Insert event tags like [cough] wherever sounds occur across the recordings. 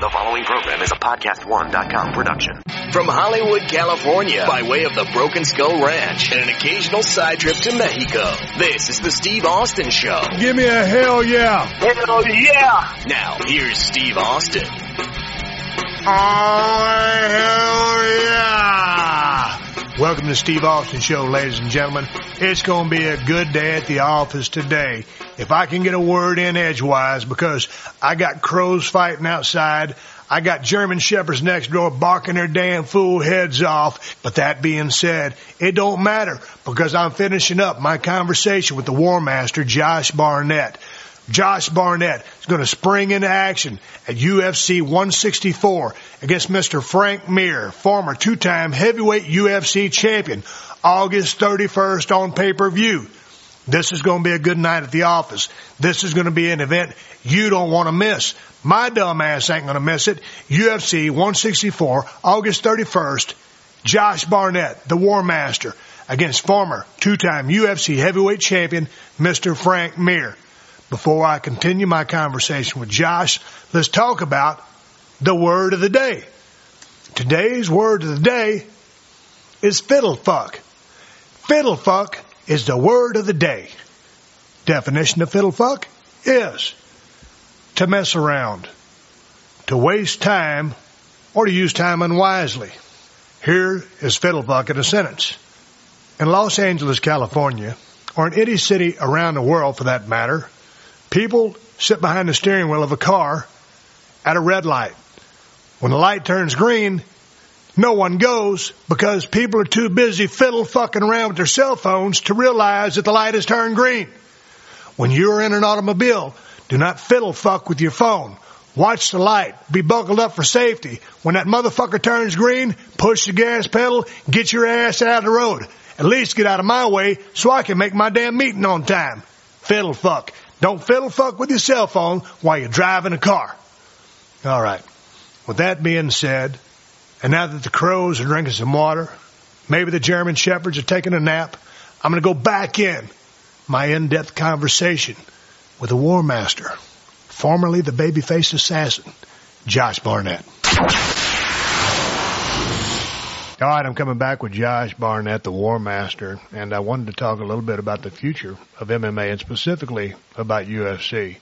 The following program is a podcast1.com production. From Hollywood, California, by way of the Broken Skull Ranch and an occasional side trip to Mexico, this is the Steve Austin Show. Give me a hell yeah. Hell yeah! Now, here's Steve Austin. Oh, hell yeah. Welcome to Steve Austin Show, ladies and gentlemen. It's going to be a good day at the office today. If I can get a word in edgewise, because I got crows fighting outside. I got German shepherds next door barking their damn fool heads off. But that being said, it don't matter because I'm finishing up my conversation with the War Master, Josh Barnett. Josh Barnett is going to spring into action at UFC 164 against Mr. Frank Mir, former two-time heavyweight UFC champion, August 31st on pay-per-view. This is going to be a good night at the office. This is going to be an event you don't want to miss. My dumb ass ain't going to miss it. UFC 164, August 31st. Josh Barnett, the War Master, against former two-time UFC heavyweight champion, Mr. Frank Mir. Before I continue my conversation with Josh, let's talk about the word of the day. Today's word of the day is fiddlefuck. Fiddlefuck is the word of the day. Definition of fiddlefuck is to mess around, to waste time, or to use time unwisely. Here is fiddlefuck in a sentence. In Los Angeles, California, or in any city around the world for that matter, people sit behind the steering wheel of a car at a red light. When the light turns green, no one goes because people are too busy fiddle fucking around with their cell phones to realize that the light has turned green. When you're in an automobile, do not fiddle fuck with your phone. Watch the light. Be buckled up for safety. When that motherfucker turns green, push the gas pedal, get your ass out of the road. At least get out of my way so I can make my damn meeting on time. Fiddle fuck. Don't fiddle fuck with your cell phone while you're driving a car. All right. With that being said, and now that the crows are drinking some water, maybe the German shepherds are taking a nap, I'm going to go back in my in-depth conversation with the War Master, formerly the baby-faced assassin, Josh Barnett. All right, I'm coming back with Josh Barnett, the War Master, and I wanted to talk a little bit about the future of MMA and specifically about UFC.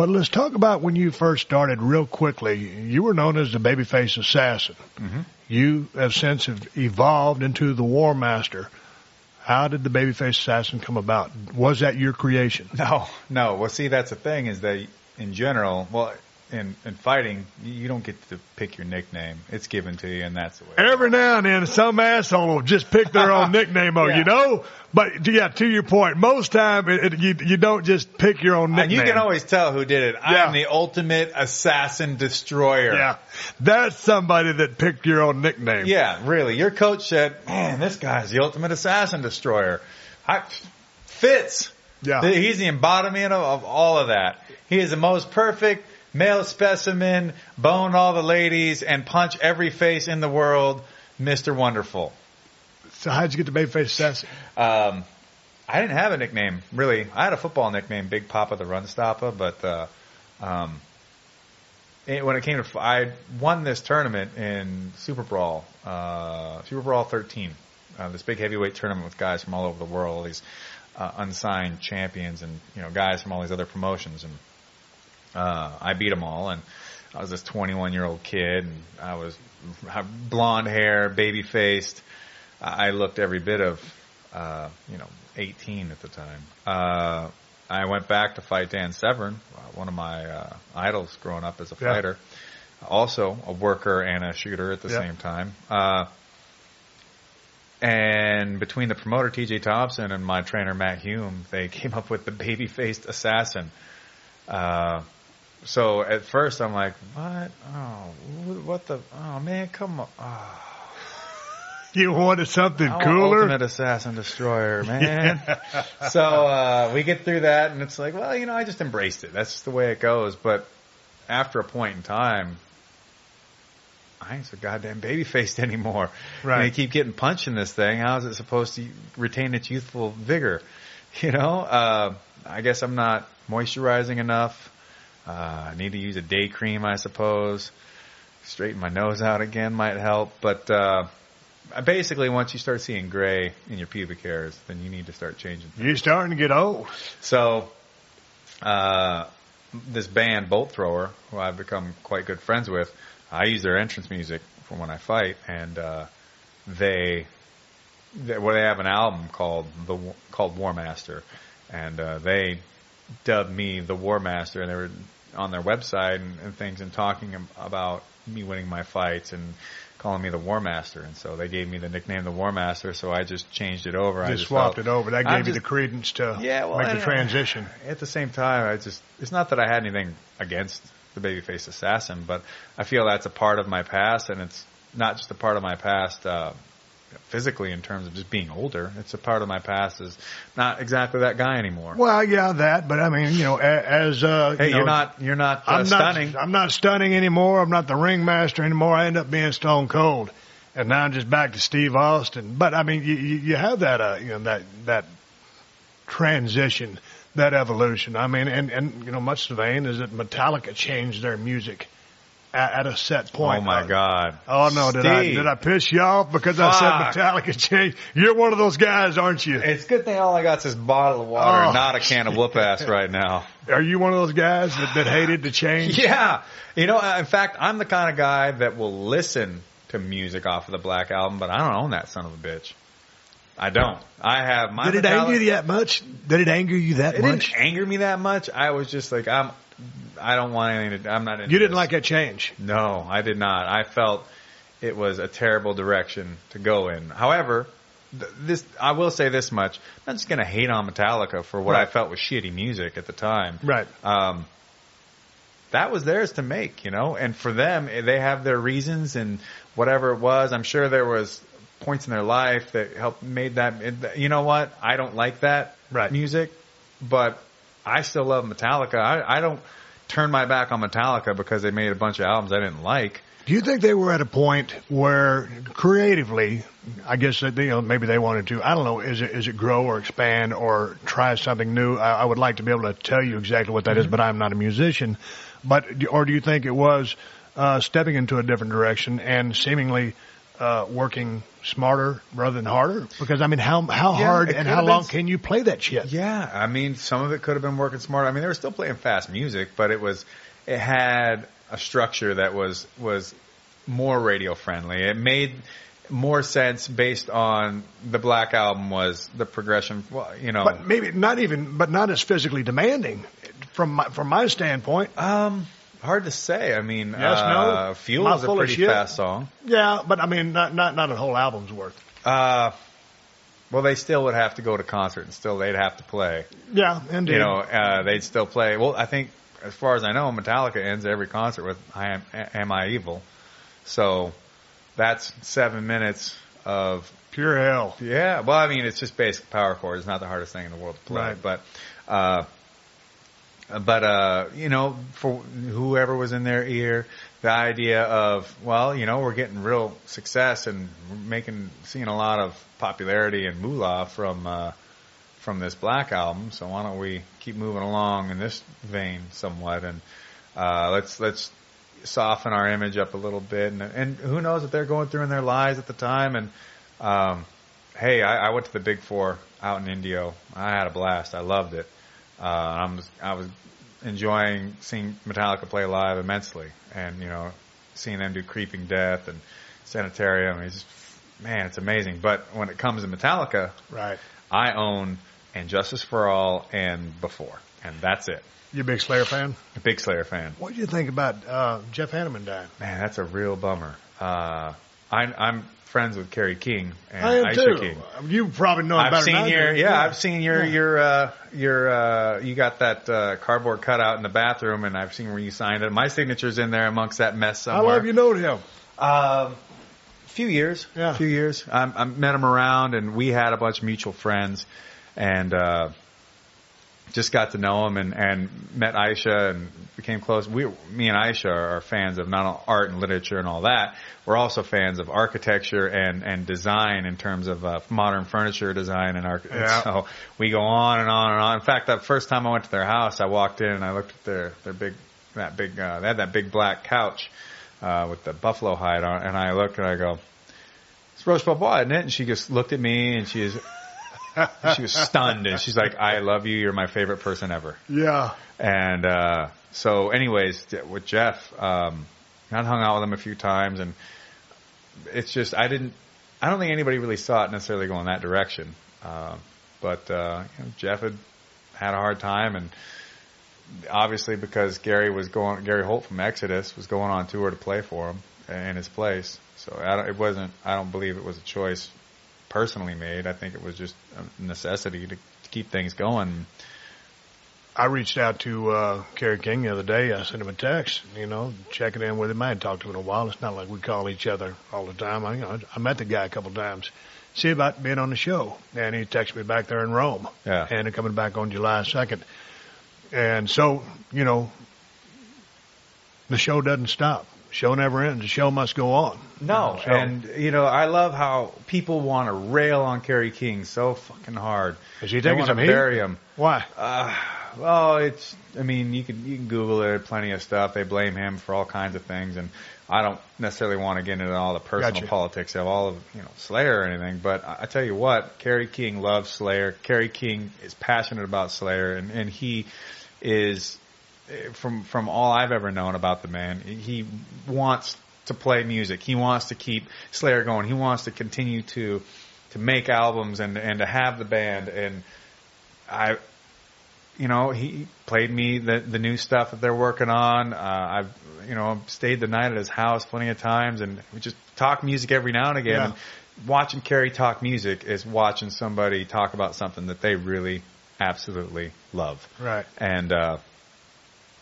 But let's talk about when you first started real quickly. You were known as the babyface assassin. Mm-hmm. You have since evolved into the War Master. How did the babyface assassin come about? Was that your creation? No, no. Well, see, that's the thing is that in general, well, in, in fighting, you don't get to pick your nickname. It's given to you, and that's the way. Every now and then, some asshole will just pick their own [laughs] nickname Yeah. you know. But yeah, to your point, most time it, it, you you don't just pick your own And nickname. you can always tell who did it. Yeah. I'm the ultimate assassin destroyer. yeah, that's somebody that picked your own nickname. Yeah, really. Your coach said, man, this guy's the ultimate assassin destroyer. I, fits. Yeah. He's the embodiment of, of all of that. He is the most perfect male specimen, bone all the ladies, and punch every face in the world, Mr. Wonderful. So how'd you get the babyface assassin? Um, I didn't have a nickname, really. I had a football nickname, Big Papa the Run Stopper, but, uh, um, it, when it came to, I won this tournament in Super Brawl, uh, Super Brawl 13, uh, this big heavyweight tournament with guys from all over the world, all these, uh, unsigned champions and, you know, guys from all these other promotions. And, uh, I beat them all and I was this 21 year old kid and I was blonde hair, baby faced. I looked every bit of, uh, you know, 18 at the time. Uh, I went back to fight Dan Severn, uh, one of my uh, idols growing up as a Yeah. fighter. Also a worker and a shooter at the Yeah. same time. Uh, and between the promoter TJ Thompson and my trainer Matt Hume, they [laughs] came up with the baby-faced assassin. Uh, so at first I'm like, what? Oh, what the? Oh man, come on. Oh. [laughs] You wanted something I cooler? Ultimate Assassin Destroyer, [laughs] man. so uh, we get through that, and it's like, well, you know, I just embraced it. That's just the way it goes. But after a point in time, I ain't so goddamn baby faced [laughs] anymore. Right. And they keep getting punched in this thing. How is it supposed to retain its youthful vigor? You know, uh, I guess I'm not moisturizing enough. Uh, I need to use a day cream, I suppose. Straighten my nose out again might help, but uh, basically, once you start seeing gray in your pubic hairs, then you need to start changing. You're starting to get old. So, uh, this band, Bolt Thrower, who I've become quite good friends with, I use their entrance music for when I fight, and uh, they, they well, they have an album called the called War Master, and uh, they dubbed me the War Master, and they were on their website and, and things and talking about me winning my fights and calling me the War Master, and so they gave me the nickname the War Master. So I just changed it over. Just, I just swapped felt, it over. That I'm gave you the credence to Yeah, well, make the transition. At the same time, I just it's not that I had anything against the babyface assassin, but I feel that's a part of my past, and it's not just a part of my past uh, physically in terms of just being older. It's a part of my past is not exactly that guy anymore. Well, yeah, that. But I mean, you know, as uh, hey, you you're not you're not uh, I'm stunning. not. I'm not stunning anymore. I'm not the ringmaster anymore. I end up being Stone Cold, and now I'm just back to Steve Austin. But I mean, you, you you have that, uh, you know, that that transition, that evolution. I mean, and and you know, much the vein is that Metallica changed their music at, at a set point. oh my Uh, God! Oh no! Did I did I piss you off because I Fuck. said Metallica [laughs] changed? You're one of those guys, aren't you? It's a good thing all I got is this bottle of water, Oh. not a can of whoop ass right now. [laughs] Are you one of those guys that, that hated the change? [laughs] Yeah. You know, uh, in fact, I'm the kind of guy that will listen to music off of the Black Album, but I don't own that son of a bitch. I don't. I have my. Did it Metallica- anger you that much? Did it anger you that It much? didn't anger me that much. I was just like, I'm. I don't want anything to. I'm not. Into You didn't this. like that change. No, I did not. I felt it was a terrible direction to go in. However, th- this I will say this much: I'm not just going to hate on Metallica for what I felt was shitty music at the time. Right. Um, that was theirs to make, you know, and for them, eh, they have their reasons and whatever it was. I'm sure there was points in their life that helped made that. You know what? I don't like that Right. music, but I still love Metallica. I, I don't turn my back on Metallica because they made a bunch of albums I didn't like. Do you think they were at a point where creatively, I guess that, you know, maybe they wanted to, I don't know, is it, is it grow or expand or try something new? I, I would like to be able to tell you exactly what that is, but I'm not a musician. But, or do you think it was, uh, stepping into a different direction and seemingly, uh, working smarter rather than harder? Because I mean, how, how Yeah, hard and how long can you play that shit? Yeah, I mean, some of it could have been working smart. I mean, they were still playing fast music, but it was it had a structure that was was more radio friendly. It made more sense based on the Black album was the progression. Well, you know, But maybe not even, but not as physically demanding from my, from my standpoint. um, hard to say. I mean, Yes, no? uh, Fuel Am is a pretty fast song. Yeah, but I mean, not not not a whole album's worth. Uh, well, they still would have to go to concert, and still they'd have to play. Yeah, indeed. you know, uh, they'd still play. Well, I think, as far as I know, Metallica ends every concert with "I am, am I evil," so that's seven minutes of pure hell. yeah. Well, I mean, it's just basic power chords. It's not the hardest thing in the world to play, Right. but. Uh, but uh, you know, for whoever was in their ear, the idea of well, you know, we're getting real success and making seeing a lot of popularity and moolah from uh, from this Black album. So why don't we keep moving along in this vein somewhat and uh, let's let's soften our image up a little bit and and who knows what they're going through in their lives at the time and um, hey, I, I went to the Big Four out in Indio. I had a blast. I loved it. Uh, I'm I was enjoying seeing Metallica play live immensely, and you know, seeing them do Creeping Death and Sanitarium. It's just, man, it's amazing. But when it comes to Metallica, Right. I own And Justice for All and Before, and that's it. You a big Slayer fan? A big Slayer fan. What do you think about uh, Jeff Hanneman dying? Man, that's a real bummer. Uh, I, I'm friends with Kerry King and I am Aisha too. King. You probably know him I've better seen than your do. yeah, I've seen your Yeah. your uh your uh you got that uh cardboard cutout in the bathroom and I've seen where you signed it. My signature's in there amongst that mess somewhere. How long have you known him? Um few years. Yeah. few years. I, I met him around and we had a bunch of mutual friends and uh just got to know him and, and met Aisha and became close. We, me and Aisha are fans of not only art and literature and all that. We're also fans of architecture and, and design in terms of uh, modern furniture design and arch. Yeah. So we go on and on and on. In fact, that first time I went to their house, I walked in and I looked at their, their big that big, uh, they had that big black couch, uh, with the buffalo hide on it. And I looked and I go, it's Roche Bobois, isn't it? And she just looked at me and she is, [laughs] she was stunned and she's like, I love you. You're my favorite person ever. Yeah. And, uh, so anyways, with Jeff, um, I hung out with him a few times and it's just, I didn't, I don't think anybody really saw it necessarily going that direction. Uh, but, uh, you know, Jeff had had a hard time and obviously because Gary was going, Gary Holt from Exodus was going on tour to play for him in his place. So I don't, it wasn't, I don't believe it was a choice personally made. I think it was just a necessity to, to keep things going. I reached out to uh, Kerry King the other day. I sent him a text, you know, checking in with him. I hadn't talked to him in a while. It's not like we call each other all the time. I, you know, I met the guy a couple of times. See about being on the show, and he texted me back there in Rome, Yeah. and coming back on July second. And so, you know, the show doesn't stop. Show never ends. The show must go on. No, and you know, I love how people want to rail on Kerry King so fucking hard. Is he taking some heat? bury him. Why? Uh, well, it's. I mean, you can you can Google it. Plenty of stuff. They blame him for all kinds of things, and I don't necessarily want to get into all the personal Gotcha. politics of all of you know Slayer or anything. But I, I tell you what, Kerry King loves Slayer. Kerry King is passionate about Slayer, and and he is from from all I've ever known about the man. He wants to play music. He wants to keep Slayer going. He wants to continue to to make albums and and to have the band and I you know, he played me the the new stuff that they're working on. Uh, I've you know stayed the night at his house plenty of times, and we just talk music every now and again. Yeah. And watching Kerry talk music is watching somebody talk about something that they really absolutely love. Right. And uh,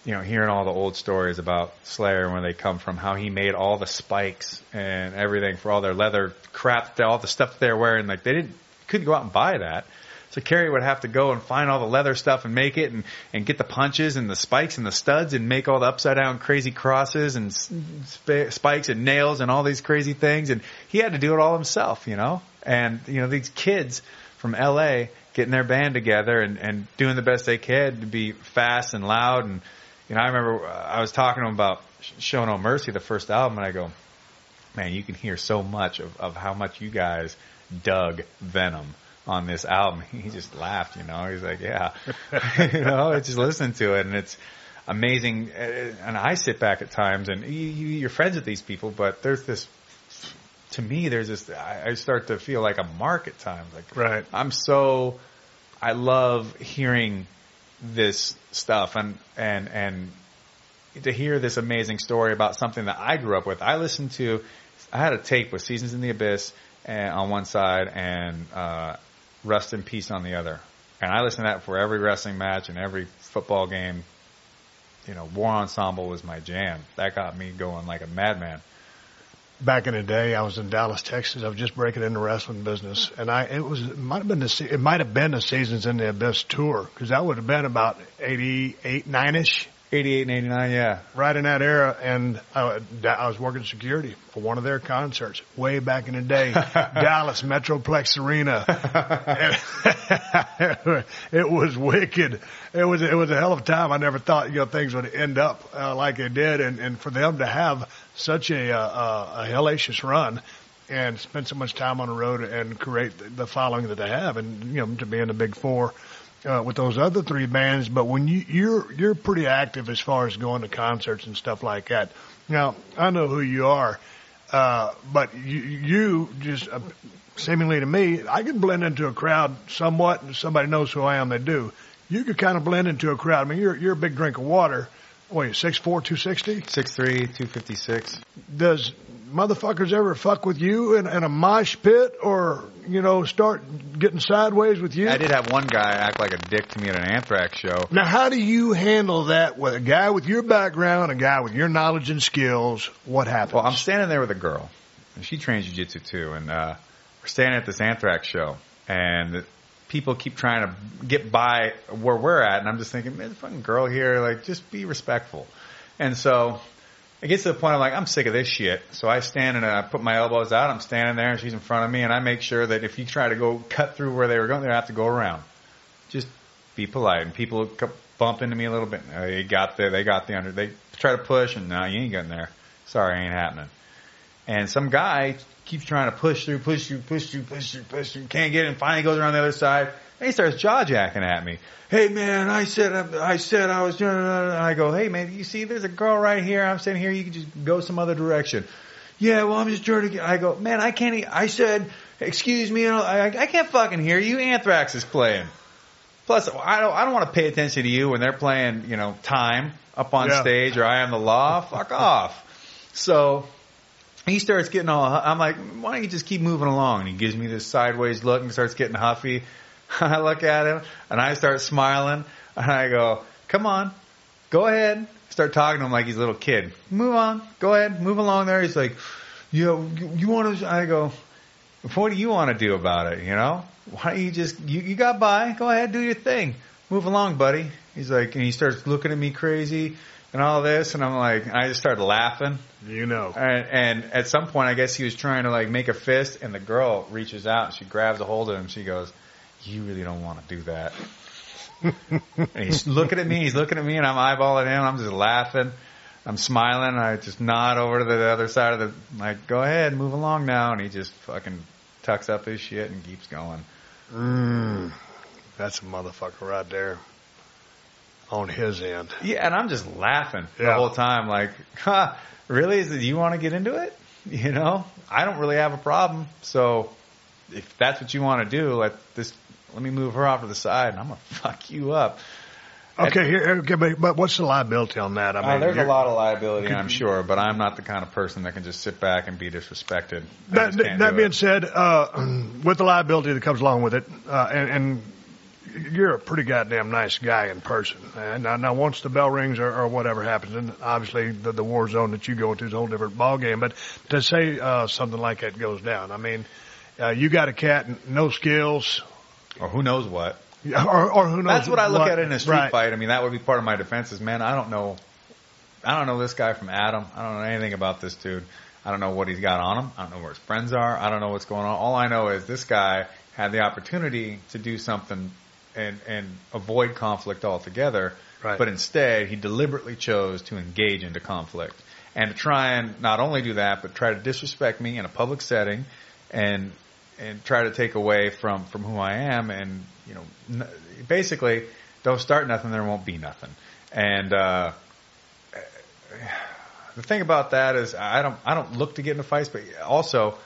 you know, hearing all the old stories about Slayer and where they come from, how he made all the spikes and everything for all their leather crap, all the stuff they're wearing. Like they didn't couldn't go out and buy that. So Kerry would have to go and find all the leather stuff and make it and, and get the punches and the spikes and the studs and make all the upside down crazy crosses and mm-hmm. sp- spikes and nails and all these crazy things. And he had to do it all himself, you know? And, you know, these kids from LA getting their band together and, and doing the best they could to be fast and loud. And, you know, I remember uh, I was talking to him about Sh- Show No Mercy, the first album, and I go, man, you can hear so much of, of how much you guys dug Venom on this album. [laughs] He just laughed, you know. He's like, yeah, [laughs] you know, I just listening to it, and it's amazing. Uh, And I sit back at times, and you, you, you're friends with these people, but there's this. To me, there's this. I I start to feel like a mark at times. Like, Right. I'm so. I love hearing this stuff and and and to hear this amazing story about something that I grew up with. I listened to, I had a tape with Seasons in the Abyss and, on one side and uh, Rest in Peace on the other. And I listened to that for every wrestling match and every football game. You know, War Ensemble was my jam. That got me going like a madman. Back in the day, I was in Dallas, Texas. I was just breaking into wrestling business, and I it was it might have been the it might have been the Seasons in the Abyss tour because that would have been about eighty eight nine ish, 88 and 89, yeah. right in that era. And I, I was working security for one of their concerts way back in the day, [laughs] Dallas Metroplex Arena. [laughs] it was wicked. It was it was a hell of a time. I never thought you know things would end up uh, like it did, and and for them to have such a uh, a hellacious run and spend so much time on the road and create the- the following that they have, and you know to be in the big four. Uh, with those other three bands, but when you, you're you're pretty active as far as going to concerts and stuff like that. Now I know who you are, uh, but you, you just uh, seemingly to me, I can blend into a crowd somewhat, and somebody knows who I am. They do. You could kind of blend into a crowd. I mean, you're you're a big drink of water. What, six four, two sixty? 6'3", 256. Does motherfuckers ever fuck with you in, in a mosh pit, or you know, start getting sideways with you? I did have one guy act like a dick to me at an Anthrax show. Now, how do you handle that with a guy with your background, a guy with your knowledge and skills? What happens? Well, I'm standing there with a girl, and she trains jiu jitsu too, and uh, we're standing at this Anthrax show, and people keep trying to get by where we're at, and I'm just thinking, man, a fucking girl here, like, just be respectful. And so it gets to the point I'm like, I'm sick of this shit. So I stand and I put my elbows out, I'm standing there, and she's in front of me, and I make sure that if you try to go cut through where they were going, they have to go around. Just be polite, and people bump into me a little bit. Uh, They got there. They got the under. They try to push, and no, you ain't getting there. Sorry, ain't happening. And some guy keeps trying to push through, push through, push through, push through, push through. Can't get it. And finally goes around the other side. And he starts jaw jacking at me. Hey man, I said I said I was doing. Uh, and I go, hey man, you see, there's a girl right here. I'm sitting here. You can just go some other direction. Yeah, well, I'm just trying to get. I go, man, I can't. e- I said, excuse me, I, I can't fucking hear you. Anthrax is playing. Plus, I don't. I don't want to pay attention to you when they're playing. You know, time up on Yeah. stage or I am the law. Fuck off. So he starts getting all. I'm like, why don't you just keep moving along? And he gives me this sideways look and starts getting huffy. [laughs] I look at him and I start smiling and I go, come on, go ahead. Start talking to him like he's a little kid. Move on, go ahead, move along there. He's like, yo, you, you want to? I go, what do you want to do about it? You know, why don't you just you, you got by? Go ahead, do your thing. Move along, buddy. He's like, and he starts looking at me crazy and all this, and I'm like, I just started laughing. You know. And, and at some point, I guess he was trying to like make a fist, and the girl reaches out and she grabs a hold of him. She goes, "You really don't want to do that." [laughs] and he's looking at me. He's looking at me, and I'm eyeballing him. I'm just laughing. I'm smiling. I just nod over to the other side of the like, "Go ahead, move along now." And he just fucking tucks up his shit and keeps going. Mm, that's a motherfucker right there. On his end. Yeah, and I'm just laughing the whole time. Like, [laughs] huh, really? Is it, you want to get into it? [laughs] You know, I don't really have a problem. So if that's what you want to do, let this, let me move her off to the side and I'm going to fuck you up. Okay, here, okay, but, but what's the liability on that? I Uh, there's a lot of liability, Could I'm sure, but I'm not the kind of person that can just sit back and be disrespected. That, that being it. said, uh, [clears throat] with the liability that comes along with it, uh, and, and you're a pretty goddamn nice guy in person. And now, now once the bell rings or, or whatever happens, and obviously the, the war zone that you go into is a whole different ballgame. But to say uh, something like that goes down, I mean, uh, you got a cat, and no skills, or who knows what. or, or who knows? That's what I look at in a street right. fight. I mean, that would be part of my defense. Is man, I don't know, I don't know this guy from Adam. I don't know anything about this dude. I don't know what he's got on him. I don't know where his friends are. I don't know what's going on. All I know is this guy had the opportunity to do something and and avoid conflict altogether. Right. But instead, he deliberately chose to engage into conflict and to try and not only do that, but try to disrespect me in a public setting and and try to take away from from who I am and you know n- basically don't start nothing there won't be nothing and uh the thing about that is I don't I don't look to get into fights but also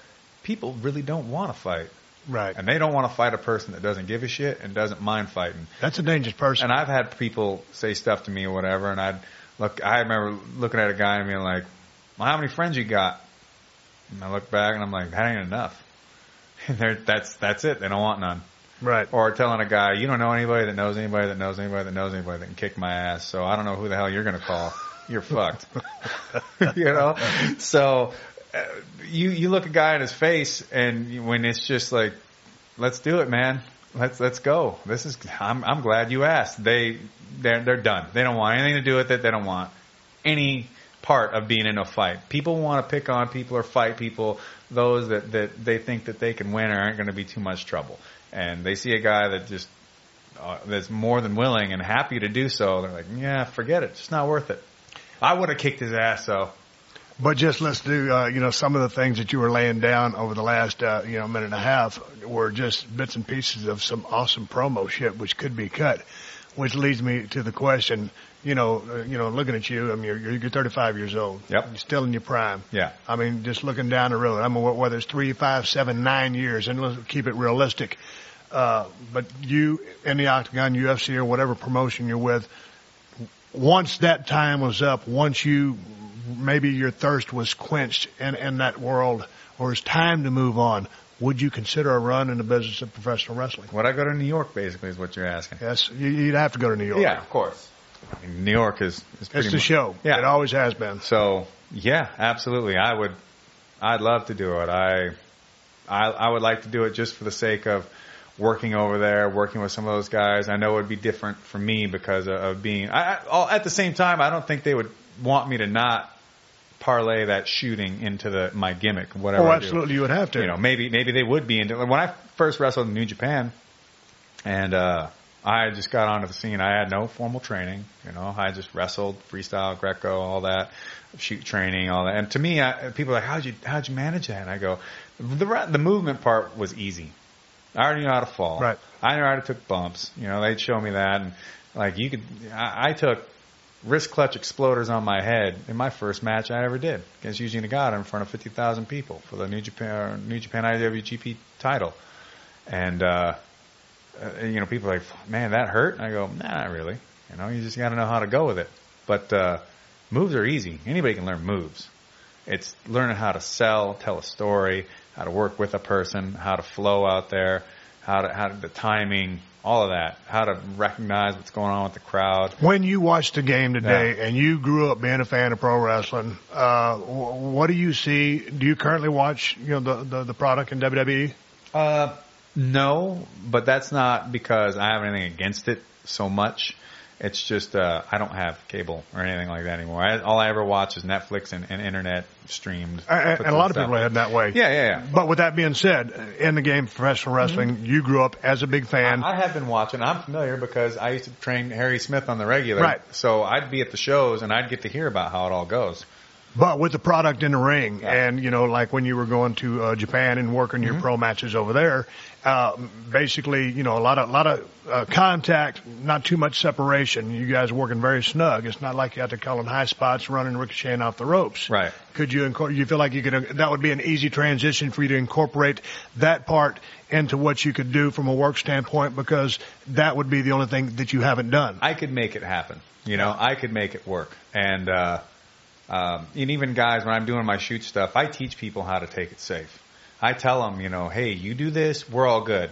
people really don't want to fight Right. and they don't want to fight a person that doesn't give a shit and doesn't mind fighting That's a dangerous person. and I've had people say stuff to me or whatever, and I'd look. I remember looking at a guy and being like, "Well, how many friends you got?" And I look back and I'm like, "That ain't enough." [laughs] And they're, that's that's it. They don't want none. right. Or telling a guy, "You don't know anybody that knows anybody that knows anybody that knows anybody that can kick my ass." So I don't know who the hell you're going to call. You're fucked. [laughs] you know. So uh, you you look a guy in his face, and when it's just like, "Let's do it, man." Let's let's go. This is I'm I'm glad you asked. They they're they're done. They don't want anything to do with it. They don't want any part of being in a fight. People want to pick on people or fight people, those that, that they think that they can win or aren't going to be too much trouble. And they see a guy that just, uh, that's more than willing and happy to do so. They're like, yeah, forget it. It's not worth it. I would have kicked his ass though. But just let's do, uh, you know, some of the things that you were laying down over the last, uh, you know, minute and a half were just bits and pieces of some awesome promo shit, which could be cut. Which leads me to the question, you know, uh, you know, looking at you, I mean, you're, you're 35 years old. Yep. You're still in your prime. Yeah. I mean, just looking down the road, I mean, wh- whether it's three, five, seven, nine years, and let's keep it realistic. Uh, but you in the Octagon, UFC, or whatever promotion you're with, once that time was up, once you maybe your thirst was quenched in, in that world, or it's time to move on, would you consider a run in the business of professional wrestling? Would I go to New York basically is what you're asking. Yes, you, you'd have to go to New York. Yeah, of course. I mean, New York is, is pretty it's the much, show. Yeah. it always has been. So yeah, absolutely. I would, I'd love to do it. I, I, I would like to do it just for the sake of working over there, working with some of those guys. I know it would be different for me because of, of being, I, I, all- at the same time, I don't think they would want me to not parlay that shooting into the, my gimmick, whatever Oh, absolutely, you would have to. you know, maybe maybe they would be into. When I first wrestled in New Japan, and uh, I just got onto the scene. I had no formal training. You know, I just wrestled, freestyle, Greco, all that, shoot training, all that. And to me, I, people are like, how'd you, how'd you manage that? And I go, the, the movement part was easy. I already knew how to fall. Right. I knew how to took bumps. You know, they'd show me that. And like you could, I, I took wrist clutch exploders on my head in my first match I ever did against Yuji Nagata in front of 50,000 people for the New Japan, New Japan IWGP title. And, uh, uh, you know, people are like, man, that hurt. And I go, nah, not really. You know, you just got to know how to go with it. But, uh, moves are easy. Anybody can learn moves. It's learning how to sell, tell a story, how to work with a person, how to flow out there, how to, how to, the timing, all of that, how to recognize what's going on with the crowd. When you watch the game today yeah. and you grew up being a fan of pro wrestling, uh, what do you see? Do you currently watch, you know, the, the, the product in WWE? Uh, no, but that's not because I have anything against it so much. It's just uh, I don't have cable or anything like that anymore. I, all I ever watch is Netflix and, and internet streamed. And, and a lot of people are head that way. Yeah, yeah, yeah. But with that being said, in the game of professional wrestling, mm-hmm. you grew up as a big fan. I, I, have been watching. I'm familiar because I used to train Harry Smith on the regular. Right. So I'd be at the shows and I'd get to hear about how it all goes. But with the product in the ring, yeah. and you know, like when you were going to uh, Japan and working your mm-hmm. pro matches over there, uh, basically, you know, a lot of a lot of uh, contact, not too much separation. You guys are working very snug. It's not like you have to call in high spots, running ricocheting off the ropes. Right. Could you incorporate? You feel like you could? That would be an easy transition for you to incorporate that part into what you could do from a work standpoint, because that would be the only thing that you haven't done. I could make it happen. You know, I could make it work, and. uh um, and even guys, when I'm doing my shoot stuff, I teach people how to take it safe. I tell them, you know, hey, you do this, we're all good.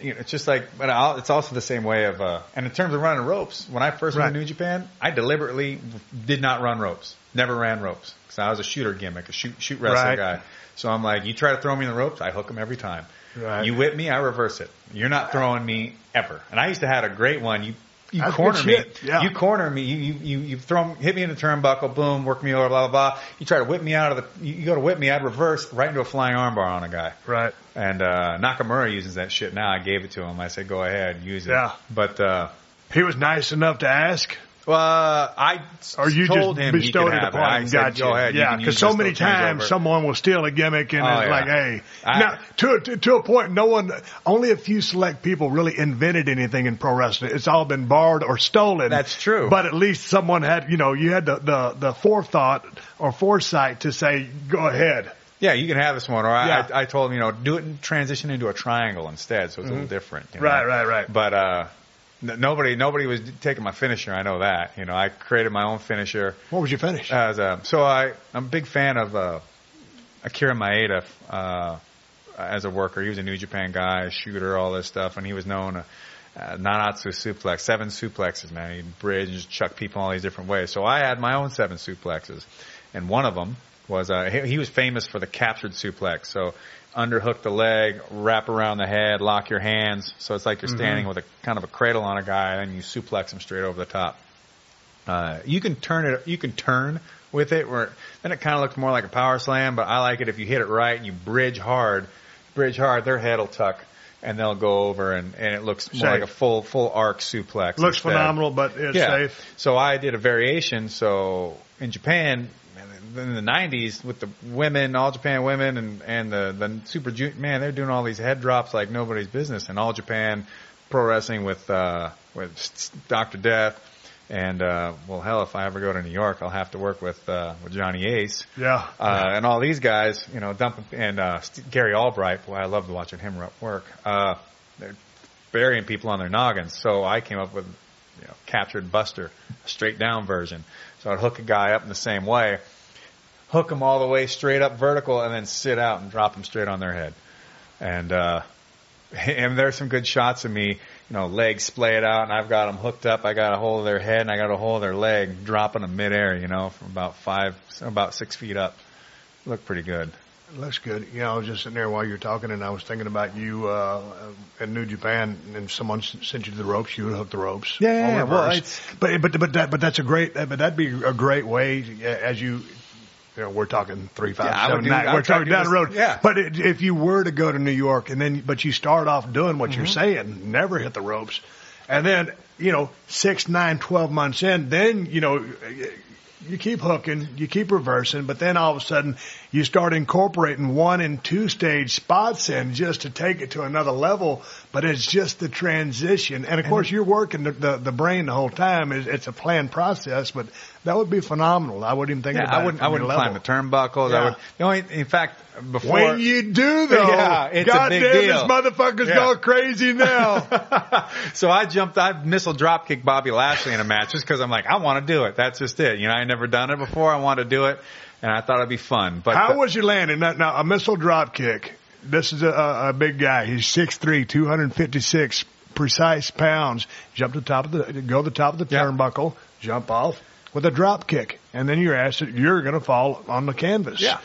You know, it's just like, but I'll, it's also the same way of, uh, and in terms of running ropes, when I first right. went to New Japan, I deliberately did not run ropes, never ran ropes, because I was a shooter gimmick, a shoot shoot wrestler right. guy. So I'm like, you try to throw me in the ropes, I hook them every time. Right. You whip me, I reverse it. You're not throwing me ever. And I used to have a great one. You you That's corner me. Yeah. You corner me. You, you, you, you throw, hit me in the turnbuckle, boom, work me over, blah, blah, blah. You try to whip me out of the, you, go to whip me, I'd reverse right into a flying armbar on a guy. Right. And, uh, Nakamura uses that shit now. I gave it to him. I said, go ahead, use it. Yeah. But, uh, he was nice enough to ask. Well, uh, I or you told just him bestowed it upon him. Said, Go ahead. Yeah, because so many times someone will steal a gimmick and oh, it's yeah. like, hey, I, now to, to to a point, no one, only a few select people really invented anything in pro wrestling. It's all been borrowed or stolen. That's true. But at least someone had, you know, you had the the, the forethought or foresight to say, go ahead. Yeah, you can have this one. Or I, Yeah. I, I told him, you know, do it and transition into a triangle instead, so it's a little different. you know? Mm-hmm. Right, right, right. But uh, nobody, nobody was taking my finisher. I know that. You know, I created my own finisher. What was your finish? As a, so I, I'm a big fan of uh, Akira Maeda uh, as a worker. He was a New Japan guy, a shooter, all this stuff, and he was known. Uh, uh, Nanatsu suplex, seven suplexes, man. He'd bridge and just chuck people all these different ways. So I had my own seven suplexes, and one of them was uh, he, he was famous for the captured suplex. So underhook the leg, wrap around the head, lock your hands. So it's like you're standing with a kind of a cradle on a guy, and you suplex him straight over the top. Uh, you can turn it, you can turn with it, where then it kind of looks more like a power slam. But I like it if you hit it right and you bridge hard, bridge hard. Their head will tuck. And they'll go over, and, and it looks more Safe. like a full full arc suplex. Looks instead. phenomenal, but it's Yeah. safe. So I did a variation. So in Japan, in the '90s, with the women, all Japan women, and and the the Super Junior, man, they're doing all these head drops like nobody's business. And all Japan pro wrestling with uh, with Doctor Death. And uh, well, hell, if I ever go to New York, I'll have to work with uh, with Johnny Ace Yeah. uh, and all these guys, you know, dumping and uh, St- Gary Albright. Boy, I loved watching him work. Uh, they're burying people on their noggins. So I came up with, you know, captured Buster, a straight down version. So I'd hook a guy up in the same way, hook them all the way straight up vertical, and then sit out and drop them straight on their head. And uh, [laughs] and there's some good shots of me, you know, legs splayed out, and I've got them hooked up. I got a hold of their head, and I got a hold of their leg, dropping them midair, you know, from about five, about six feet up. Looked pretty good. Looks good. You know, I was just sitting there while you were talking, and I was thinking about you uh, in New Japan, and someone sent you to the ropes, you would hook the ropes. Yeah, yeah. Well, but but but that but that's a great. But that'd be a great way as you. You know, we're talking three, five, Yeah, seven, do- nine. We're talking down the road. yeah. But it, if you were to go to New York and then, but you start off doing what you're saying, never hit the ropes. And then, you know, six, nine, twelve months in, then, you know, you keep hooking, you keep reversing, but then all of a sudden you start incorporating one and two stage spots in just to take it to another level. But it's just the transition. And of course you're working the, the, the brain the whole time. It's, it's a planned process, but that would be phenomenal. I wouldn't even think Yeah, about I wouldn't. it. I wouldn't climb the turnbuckles. Yeah. I would. The only, in fact, before When you do [laughs] though, Yeah, it's a big damn, deal. this motherfucker's Yeah. going crazy now. [laughs] so I jumped, I missile drop kicked Bobby Lashley in a match just because I'm like, I want to do it. That's just it. You know, I never done it before. I want to do it, and I thought it'd be fun. But How the- was your landing? Now, now a missile drop kick. This is a, a, big guy. He's 6'3", 256 precise pounds. Jump to the top of the, go to the top of the Yeah. turnbuckle, jump off with a drop kick, and then you're asked, you're going to fall on the canvas. Yeah.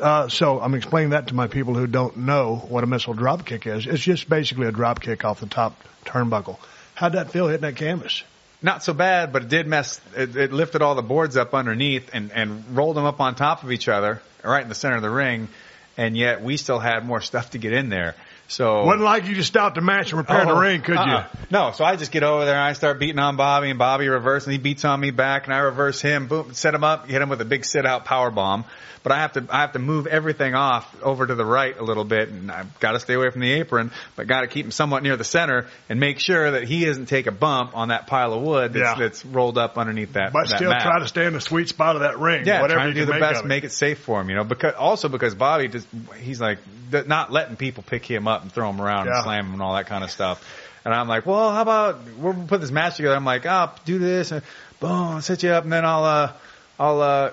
Uh, so I'm explaining that to my people who don't know what a missile drop kick is. It's just basically a drop kick off the top turnbuckle. How'd that feel hitting that canvas? not so bad, but it did mess. It, it lifted all the boards up underneath and and rolled them up on top of each other, right in the center of the ring. And yet we still had more stuff to get in there. So Wasn't like you just stopped the match and repaired the Oh, ring, could uh-uh. No, so I just get over there and I start beating on Bobby and Bobby reverse and he beats on me back and I reverse him, boom, set him up, hit him with a big sit out power bomb. But I have to, I have to move everything off over to the right a little bit and I've got to stay away from the apron, but got to keep him somewhat near the center and make sure that he doesn't take a bump on that pile of wood that's, Yeah. that's rolled up underneath that. But that still mat. try to stay in the sweet spot of that ring. Yeah, whatever trying to you do the best, it. make it safe for him, you know. Because also because Bobby just he's like not letting people pick him up and throw them around Yeah. and slam them and all that kind of stuff. And I'm like, well, how about we'll put this match together? I'm like, oh, do this and boom, I'll set you up, and then I'll uh, I'll uh,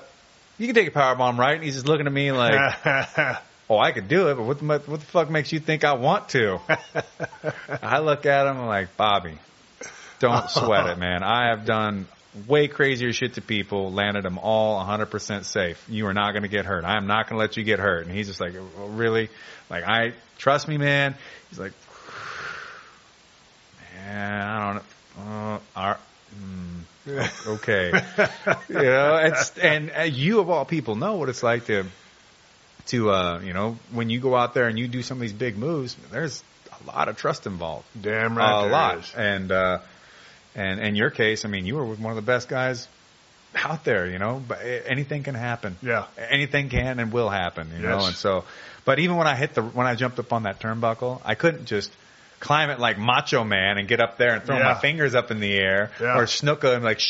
you can take a power bomb, right? And he's just looking at me like, [laughs] oh, I could do it, but what the what the fuck makes you think I want to? [laughs] I look at him, I'm like, Bobby, don't sweat it, man. I have done way crazier shit to people, landed them all 100% safe. You are not going to get hurt. I am not going to let you get hurt. And he's just like, "Oh, really? Like, I, trust me, man. He's like, man, I don't know. Uh, our, mm, okay. [laughs] you know, it's, and uh, you of all people know what it's like to, to, uh, you know, when you go out there and you do some of these big moves, there's a lot of trust involved Damn right. a lot. is. And uh, and in your case, I mean, you were with one of the best guys out there. You know, but anything can happen. Yeah. anything can and will happen. You know, and so, but even when I hit the when I jumped up on that turnbuckle, I couldn't just climb it like Macho Man and get up there and throw Yeah. my fingers up in the air Yeah. or Snuka and like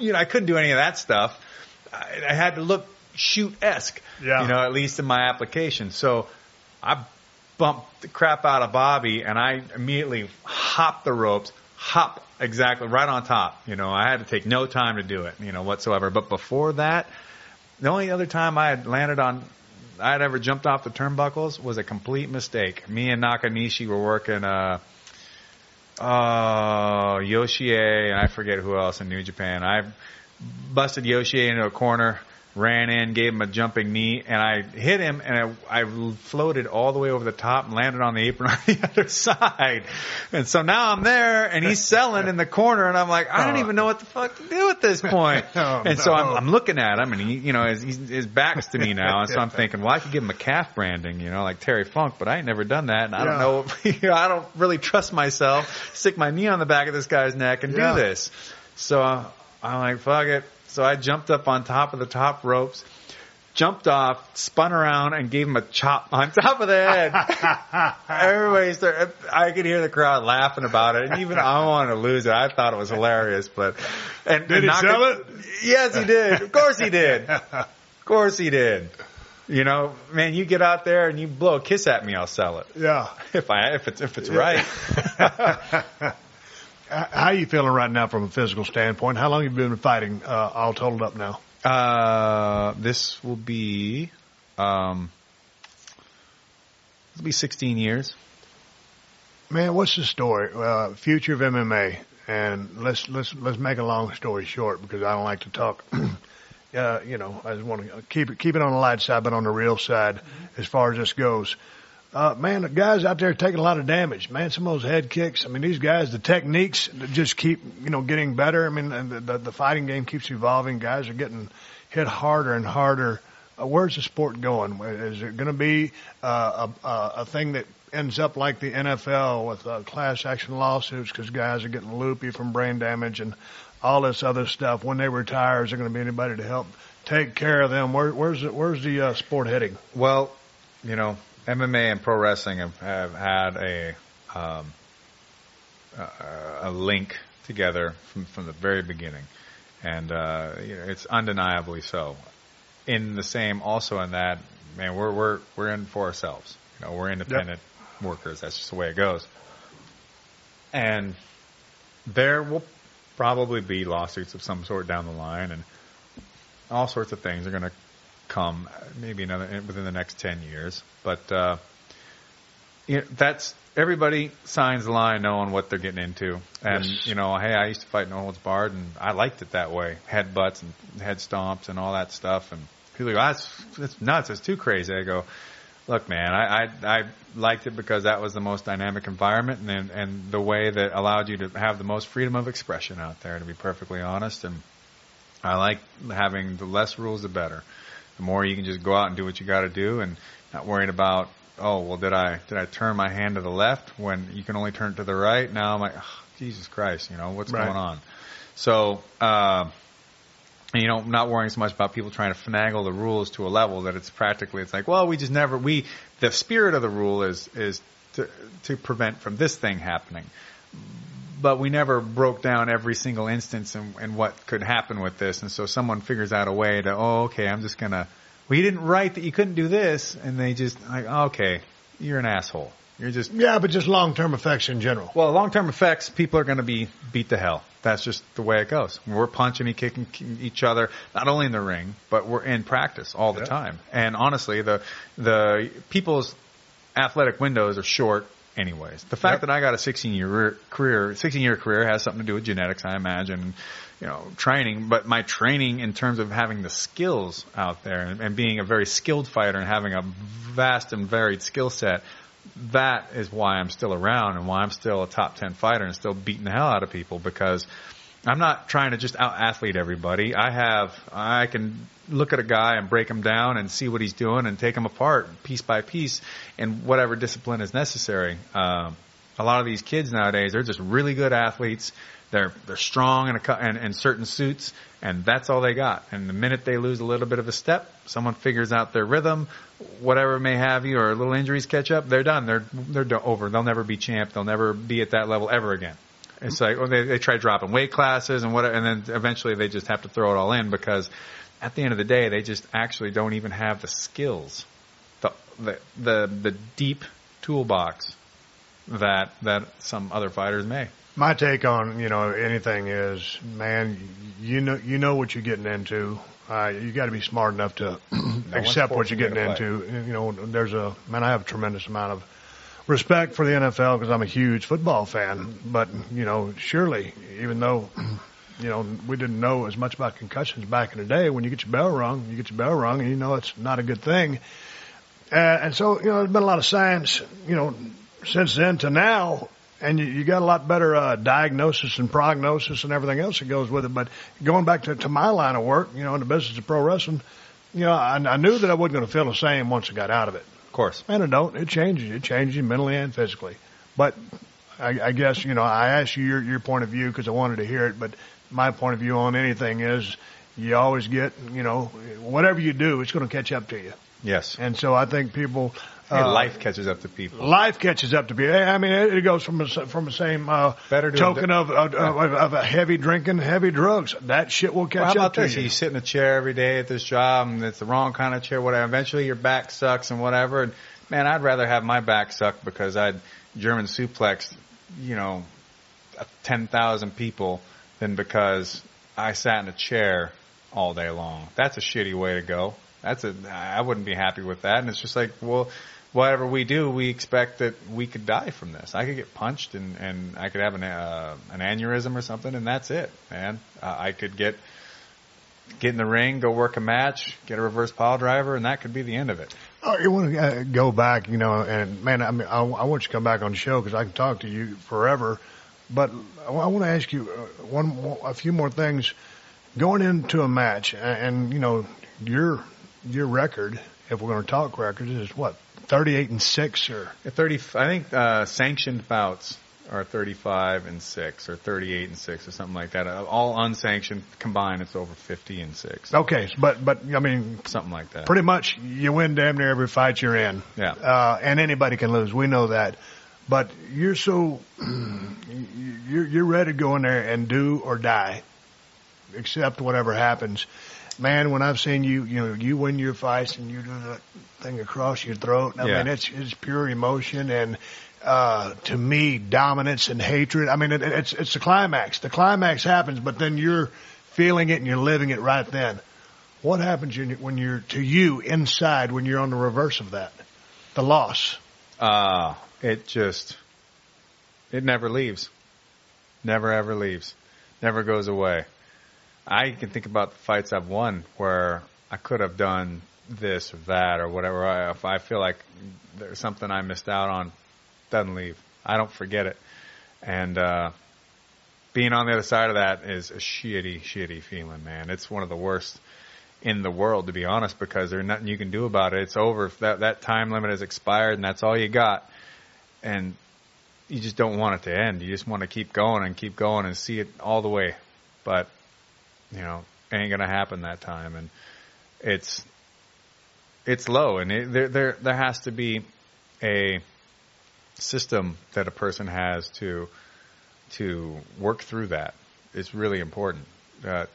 you know I couldn't do any of that stuff. I, I had to look shoot esque. Yeah. You know, at least in my application. So I bumped the crap out of Bobby and I immediately hopped the ropes, hop exactly right on top. You know, I had to take no time to do it, you know, whatsoever. But before that, the only other time I had landed on, I had ever jumped off the turnbuckles was a complete mistake. Me and Nakanishi were working, uh, uh, Yoshie and I forget who else in New Japan. I busted Yoshie into a corner, ran in, gave him a jumping knee, and I hit him, and I, I floated all the way over the top and landed on the apron [laughs] on the other side. And so now I'm there, and he's selling in the corner, and I'm like, I don't oh. even know what the fuck to do at this point. [laughs] Oh, and so I'm. I'm looking at him, and he, you know, his, his back's to me [laughs] now, and so I'm thinking, well, I could give him a calf branding, you know, like Terry Funk, but I ain't never done that, and I don't know, you know, I don't really trust myself. Stick my knee on the back of this guy's neck and Yeah. do this. So I'm like, fuck it. So I jumped up on top of the top ropes, jumped off, spun around, and gave him a chop on [laughs] top of the head. [laughs] Everybody started, I could hear the crowd laughing about it, and even I wanted to lose it. I thought it was hilarious, but and Did and he sell it? Yes, he did. Of course he did. [laughs] Of course he did. You know, man, you get out there and you blow a kiss at me, I'll sell it Yeah. if I if it's if it's right. How you feeling right now from a physical standpoint? How long have you been fighting, uh, all totaled up now? Uh, this will be, um, it'll be 16 years. Man, what's the story? Uh, future of MMA, and let's let's let's make a long story short because I don't like to talk. [clears throat] uh, you know, I just want to keep it keep it on the light side, but on the real side, as far as this goes. Uh, man, the guys out there taking a lot of damage. Man, some of those head kicks. I mean, these guys, the techniques just keep, you know, getting better. I mean, the, the, the fighting game keeps evolving. Guys are getting hit harder and harder. Uh, where's the sport going? Is it going to be uh, a, a, a thing that ends up like the NFL with uh, class action lawsuits because guys are getting loopy from brain damage and all this other stuff? When they retire, is there going to be anybody to help take care of them? Where, where's the, where's the uh, sport heading? Well, you know, MMA and pro wrestling have, have had a um, a, a link together from from the very beginning, and uh, you know, it's undeniably so. In the same, also in that, man, we're we're we're in for ourselves. You know, we're independent yep. workers. That's just the way it goes. And there will probably be lawsuits of some sort down the line, and all sorts of things are going to come, maybe another within the next ten years. But uh, you know, that's everybody signs the line knowing what they're getting into. And, yes. you know, hey, I used to fight no holds barred and I liked it that way. Head butts and head stomps and all that stuff. And people go, that's, that's nuts. It's too crazy. I go, look, man, I, I, I liked it because that was the most dynamic environment and, and the way that allowed you to have the most freedom of expression out there, to be perfectly honest. And I like having the less rules, the better. The more you can just go out and do what you got to do and not worrying about oh well did I did I turn my hand to the left when you can only turn it to the right? Now I'm like, oh, Jesus Christ, you know what's right. going on? So uh, you know, not worrying so much about people trying to finagle the rules to a level that it's practically it's like, well, we just never we the spirit of the rule is is to to prevent from this thing happening. But we never broke down every single instance and, and what could happen with this, and so someone figures out a way to, oh, okay, I'm just gonna well, you didn't write that you couldn't do this, and they just like, okay, you're an asshole. You're just yeah, but just long term effects in general. Well, long term effects, people are going to be beat to hell. That's just the way it goes. We're punching and kicking each other, not only in the ring, but we're in practice all the yeah. time. And honestly, the the people's athletic windows are short anyways. The fact yep. that I got a 16 year career, 16 year career has something to do with genetics, I imagine you know, training, but my training in terms of having the skills out there and, and being a very skilled fighter and having a vast and varied skill set, that is why I'm still around and why I'm still a top 10 fighter and still beating the hell out of people because I'm not trying to just out athlete everybody. I have, I can look at a guy and break him down and see what he's doing and take him apart piece by piece in whatever discipline is necessary. Um, a lot of these kids nowadays, they're just really good athletes they're they're strong in, a, in certain suits, and that's all they got. And the minute they lose a little bit of a step, someone figures out their rhythm, whatever may have you, or a little injuries catch up, they're done. They're they're over. They'll never be champ. They'll never be at that level ever again. It's like or they, they try dropping weight classes and whatever, and then eventually they just have to throw it all in because at the end of the day, they just actually don't even have the skills, the the the, the deep toolbox that that some other fighters may my take on you know anything is, man, you know you know what you're getting into. Uh, you got to be smart enough to [clears throat] accept what you're getting into. You know, there's a man. I have a tremendous amount of respect for the NFL because I'm a huge football fan. But you know, surely, even though you know we didn't know as much about concussions back in the day, when you get your bell rung, you get your bell rung, and you know it's not a good thing. Uh, and so, you know, there's been a lot of science, you know, since then to now and you, you got a lot better uh, diagnosis and prognosis and everything else that goes with it. But going back to, to my line of work, you know, in the business of pro wrestling, you know, I, I knew that I wasn't going to feel the same once I got out of it. Of course. And it don't. It changes. It changes you mentally and physically. But I, I guess, you know, I asked you your, your point of view because I wanted to hear it. But my point of view on anything is you always get, you know, whatever you do, it's going to catch up to you. Yes. And so I think people uh, life catches up to people. Life catches up to people. I mean, it, goes from a, from the same uh, Better token of, of, of, of, a heavy drinking, heavy drugs. That shit will catch well, up to this? you. You sit in a chair every day at this job, and it's the wrong kind of chair. Whatever. Eventually, your back sucks and whatever. And man, I'd rather have my back suck because I'd German suplex, you know, ten thousand people than because I sat in a chair all day long. That's a shitty way to go. That's a I wouldn't be happy with that. And it's just like, well, whatever we do, we expect that we could die from this. I could get punched and, and I could have an, uh, an aneurysm or something and that's it, man. Uh, I could get, get in the ring, go work a match, get a reverse pile driver, and that could be the end of it. Oh, you want to uh, go back, you know, and man, I mean, I, I want you to come back on the show because I can talk to you forever. But I want to ask you uh, one, a few more things. Going into a match, and, and you know, you're your record, if we're going to talk records, is what thirty-eight and six or thirty. I think uh, sanctioned bouts are thirty-five and six, or thirty-eight and six, or something like that. Uh, all unsanctioned combined, it's over fifty and six. Okay, but but I mean, something like that. Pretty much, you win damn near every fight you're in. Yeah. Uh, and anybody can lose. We know that. But you're so [clears throat] you're you're ready to go in there and do or die, accept whatever happens man, when I've seen you, you know, you win your fights and you do the thing across your throat. I yeah. mean, it's it's pure emotion and uh, to me, dominance and hatred. I mean, it, it's it's the climax. The climax happens, but then you're feeling it and you're living it right then. What happens when you're to you inside when you're on the reverse of that? The loss. Uh, it just it never leaves. Never ever leaves. Never goes away. I can think about the fights I've won where I could have done this or that or whatever. If I feel like there's something I missed out on, doesn't leave. I don't forget it. And uh, being on the other side of that is a shitty, shitty feeling, man. It's one of the worst in the world, to be honest, because there's nothing you can do about it. It's over. That that time limit has expired, and that's all you got. And you just don't want it to end. You just want to keep going and keep going and see it all the way. But you know, ain't gonna happen that time, and it's it's low, and it, there there there has to be a system that a person has to to work through that. It's really important, uh,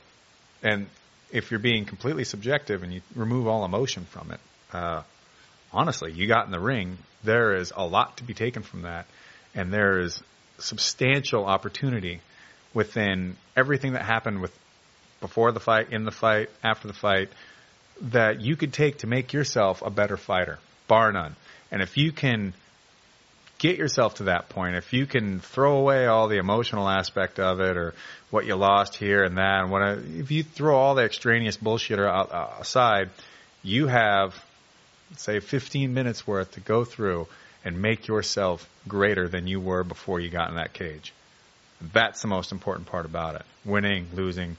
and if you're being completely subjective and you remove all emotion from it, uh, honestly, you got in the ring. There is a lot to be taken from that, and there is substantial opportunity within everything that happened with before the fight, in the fight, after the fight, that you could take to make yourself a better fighter, bar none. And if you can get yourself to that point, if you can throw away all the emotional aspect of it or what you lost here and that, and what, if you throw all the extraneous bullshit aside, you have, say, 15 minutes worth to go through and make yourself greater than you were before you got in that cage. That's the most important part about it. Winning, losing,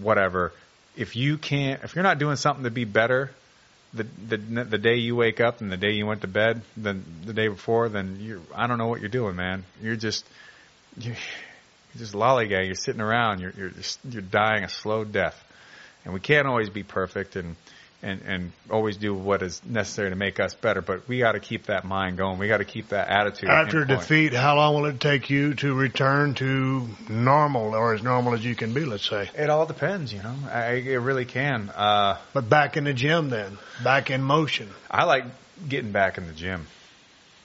whatever. If you can't, if you're not doing something to be better, the the the day you wake up and the day you went to bed than the day before, then you I don't know what you're doing, man. You're just you're, you're just lollygag. You're sitting around. You're you're just, you're dying a slow death, and we can't always be perfect and and and always do what is necessary to make us better. But we got to keep that mind going. We got to keep that attitude. After defeat, how long will it take you to return to normal, or as normal as you can be? Let's say it all depends. You know, I, it really can. Uh, but back in the gym, then back in motion. I like getting back in the gym.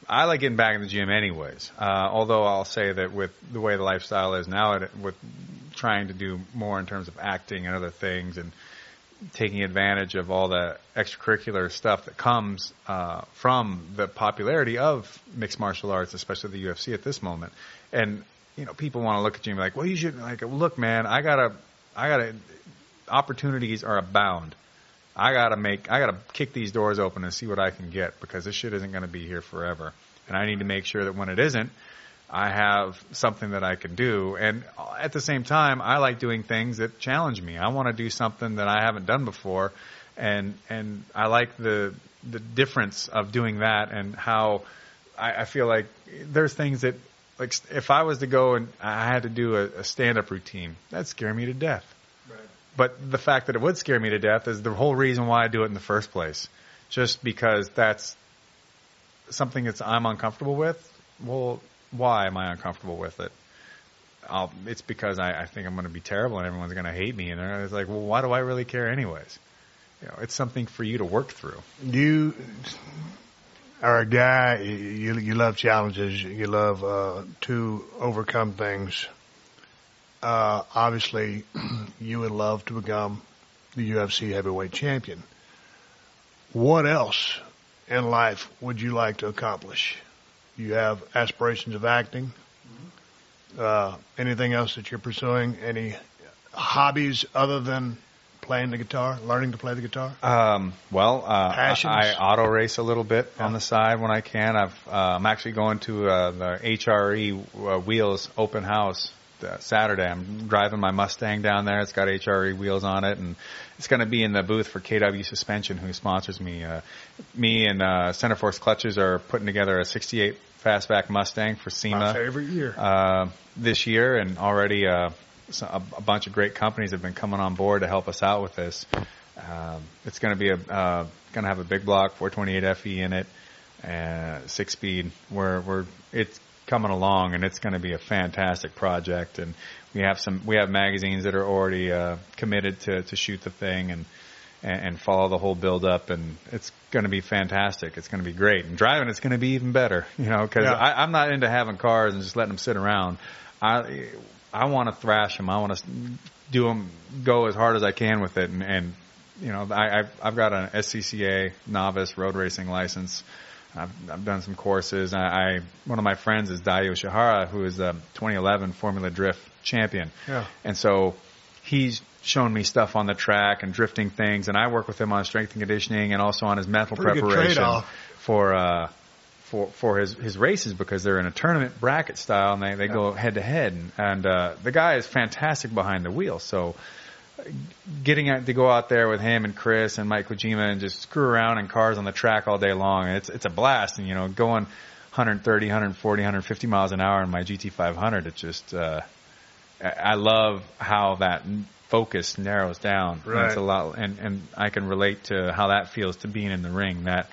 I like getting back in the gym anyways. Uh, although I'll say that with the way the lifestyle is now, with trying to do more in terms of acting and other things and taking advantage of all the extracurricular stuff that comes uh, from the popularity of mixed martial arts, especially the UFC at this moment. And you know, people want to look at you and be like, "Well, you should like look, man. I gotta, I gotta. Opportunities are abound. I gotta make, I gotta kick these doors open and see what I can get because this shit isn't going to be here forever. And I need to make sure that when it isn't, I have something that I can do. And at the same time, I like doing things that challenge me. I want to do something that I haven't done before. And, and I like the, the difference of doing that and how I, I feel like there's things that, like, if I was to go and I had to do a, a stand up routine, that'd scare me to death. Right. But the fact that it would scare me to death is the whole reason why I do it in the first place. Just because that's something that I'm uncomfortable with. Well, why am I uncomfortable with it? I'll, it's because I, I think I'm going to be terrible and everyone's going to hate me. And it's like, well, why do I really care anyways? You know, it's something for you to work through. You are a guy, you, you love challenges, you love uh, to overcome things. Uh, obviously, [clears throat] you would love to become the UFC heavyweight champion. What else in life would you like to accomplish? You have aspirations of acting. Uh, anything else that you're pursuing? Any hobbies other than playing the guitar, learning to play the guitar? Um, well, uh, I, I, auto race a little bit on the side when I can. I've, uh, I'm actually going to uh, the HRE uh, Wheels open house uh, Saturday. I'm driving my Mustang down there. It's got HRE wheels on it, and it's going to be in the booth for KW Suspension, who sponsors me. Uh, me and uh, Centerforce Clutches are putting together a 68 fastback Mustang for SEMA. My favorite year. Uh, this year, and already uh, a, a bunch of great companies have been coming on board to help us out with this. Um, it's going to be a uh, going to have a big block 428 FE in it, uh, six speed. Where we're it's coming along, and it's going to be a fantastic project. And we have some we have magazines that are already uh, committed to to shoot the thing and and, follow the whole build up, and it's going to be fantastic. It's going to be great, and driving it's going to be even better. [laughs] You know, because yeah. I'm not into having cars and just letting them sit around. I I want to thrash them. I want to do them, go as hard as I can with it, and, and you know, I, I've I've got an SCCA novice road racing license. I've, I've done some courses. I, I one of my friends is Dai Yoshihara, who is the 2011 Formula Drift champion. Yeah. And so he's shown me stuff on the track and drifting things, and I work with him on strength and conditioning and also on his mental Pretty preparation for uh, for for his his races because they're in a tournament bracket style and they they yeah. go head to head and, and uh, the guy is fantastic behind the wheel so getting out to go out there with him and Chris and Mike Kojima and just screw around in cars on the track all day long it's it's a blast and you know going 130 140 150 miles an hour in my GT500 it's just uh, I love how that focus narrows down. Right. It's a lot, and and I can relate to how that feels to being in the ring. That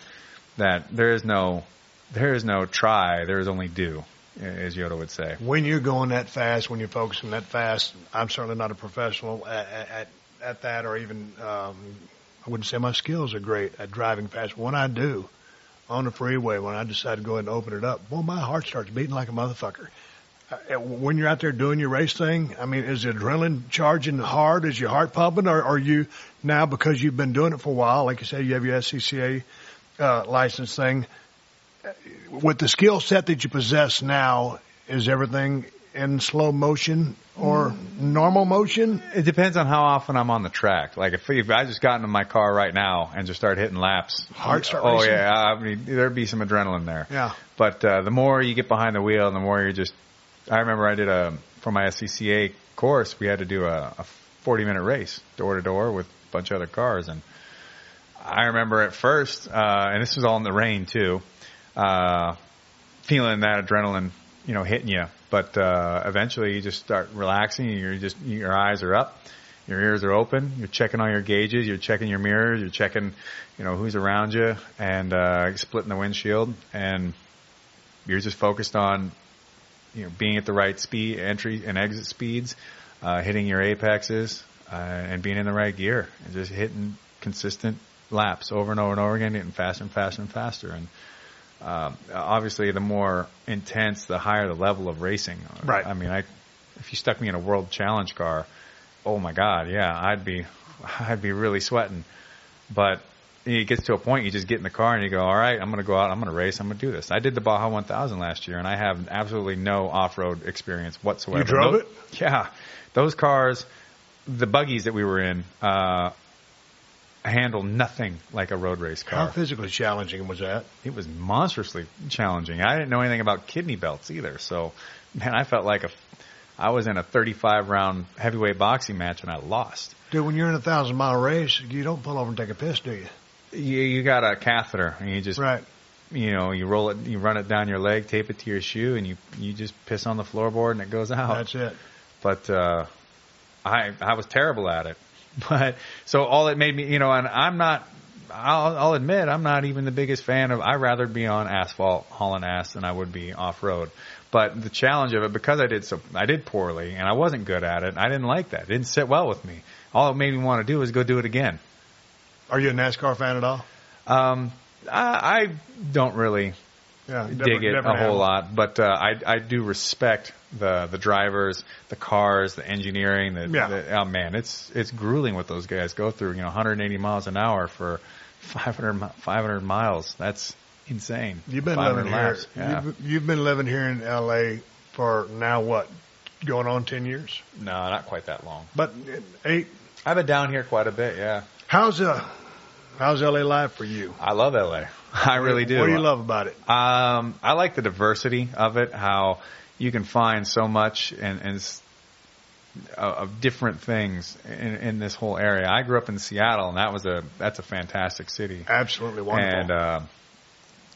that there is no there is no try, there is only do, as Yoda would say. When you're going that fast, when you're focusing that fast, I'm certainly not a professional at at, at that, or even um, I wouldn't say my skills are great at driving fast. When I do on the freeway, when I decide to go ahead and open it up, boy, my heart starts beating like a motherfucker. Uh, when you're out there doing your race thing, I mean, is the adrenaline charging hard? Is your heart pumping? Or are you now because you've been doing it for a while, like you said, you have your SCCA uh, license thing, with the skill set that you possess now, is everything in slow motion or normal motion? It depends on how often I'm on the track. Like if, if I just got into my car right now and just start hitting laps, heart start oh racing? yeah, I mean there'd be some adrenaline there. Yeah. But uh, the more you get behind the wheel, and the more you're just. I remember I did a for my SCCA course, we had to do a, a 40 minute race door to door with a bunch of other cars, and I remember at first, uh, and this was all in the rain too, uh, feeling that adrenaline, you know, hitting you. But uh, eventually, you just start relaxing. You're just your eyes are up, your ears are open. You're checking all your gauges. You're checking your mirrors. You're checking, you know, who's around you, and uh, splitting the windshield. And you're just focused on, you know, being at the right speed, entry and exit speeds, uh, hitting your apexes, uh, and being in the right gear, and just hitting consistent laps over and over and over again, getting faster and faster and faster. And um, obviously, the more intense, the higher the level of racing. Right. I mean, I if you stuck me in a world challenge car, oh my god, yeah, I'd be [laughs] I'd be really sweating. But it gets to a point you just get in the car and you go, all right, I'm going to go out, I'm going to race, I'm going to do this. I did the Baja 1000 last year, and I have absolutely no off-road experience whatsoever. You drove those, it? Yeah, those cars, the buggies that we were in, uh, handle nothing like a road race car. How physically challenging was that? It was monstrously challenging. I didn't know anything about kidney belts either, so man, I felt like a I was in a 35 round heavyweight boxing match and I lost. Dude, when you're in a thousand mile race, you don't pull over and take a piss, do you? You, you got a catheter and you just right. You know, you roll it, you run it down your leg, tape it to your shoe, and you you just piss on the floorboard and it goes out. That's it. But uh, I I was terrible at it. [laughs] But so all it made me, you know, and I'm not. I'll, I'll admit I'm not even the biggest fan of. I'd rather be on asphalt hauling ass than I would be off road. But the challenge of it, because I did so, I did poorly and I wasn't good at it. I didn't like that. It didn't sit well with me. All it made me want to do was go do it again. Are you a NASCAR fan at all? Um, I, I don't really yeah, dig never, it never a whole lot, but uh, I I do respect the the drivers, the cars, the engineering. The, Yeah. the- oh man, it's it's grueling what those guys go through. You know, 180 miles an hour for 500 mi- 500 miles. That's insane. You've been living laps. here. Yeah. You've, you've been living here in L.A. for now what? Going on ten years. No, not quite that long. But eight. I've been down here quite a bit. Yeah, How's uh, how's L.A. life for you? I love LA. [laughs] I really do. What do you love about it? Um, I like the diversity of it. How you can find so much and, and of, of different things in, in this whole area. I grew up in Seattle, and that was a that's a fantastic city. Absolutely wonderful. And uh,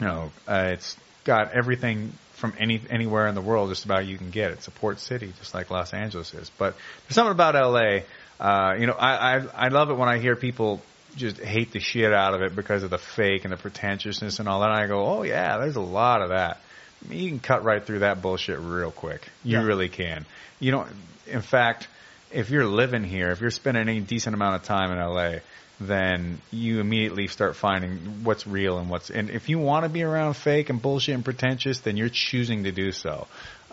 you know, uh, it's got everything from any anywhere in the world just about you can get. It's a port city, just like Los Angeles is. But there's something about LA. Uh, you know, I, I I love it when I hear people just hate the shit out of it because of the fake and the pretentiousness and all that. And I go, oh yeah, there's a lot of that. I mean, you can cut right through that bullshit real quick. You Yeah. really can. You know, in fact, if you're living here, if you're spending any decent amount of time in LA, then you immediately start finding what's real and what's. And if you want to be around fake and bullshit and pretentious, then you're choosing to do so.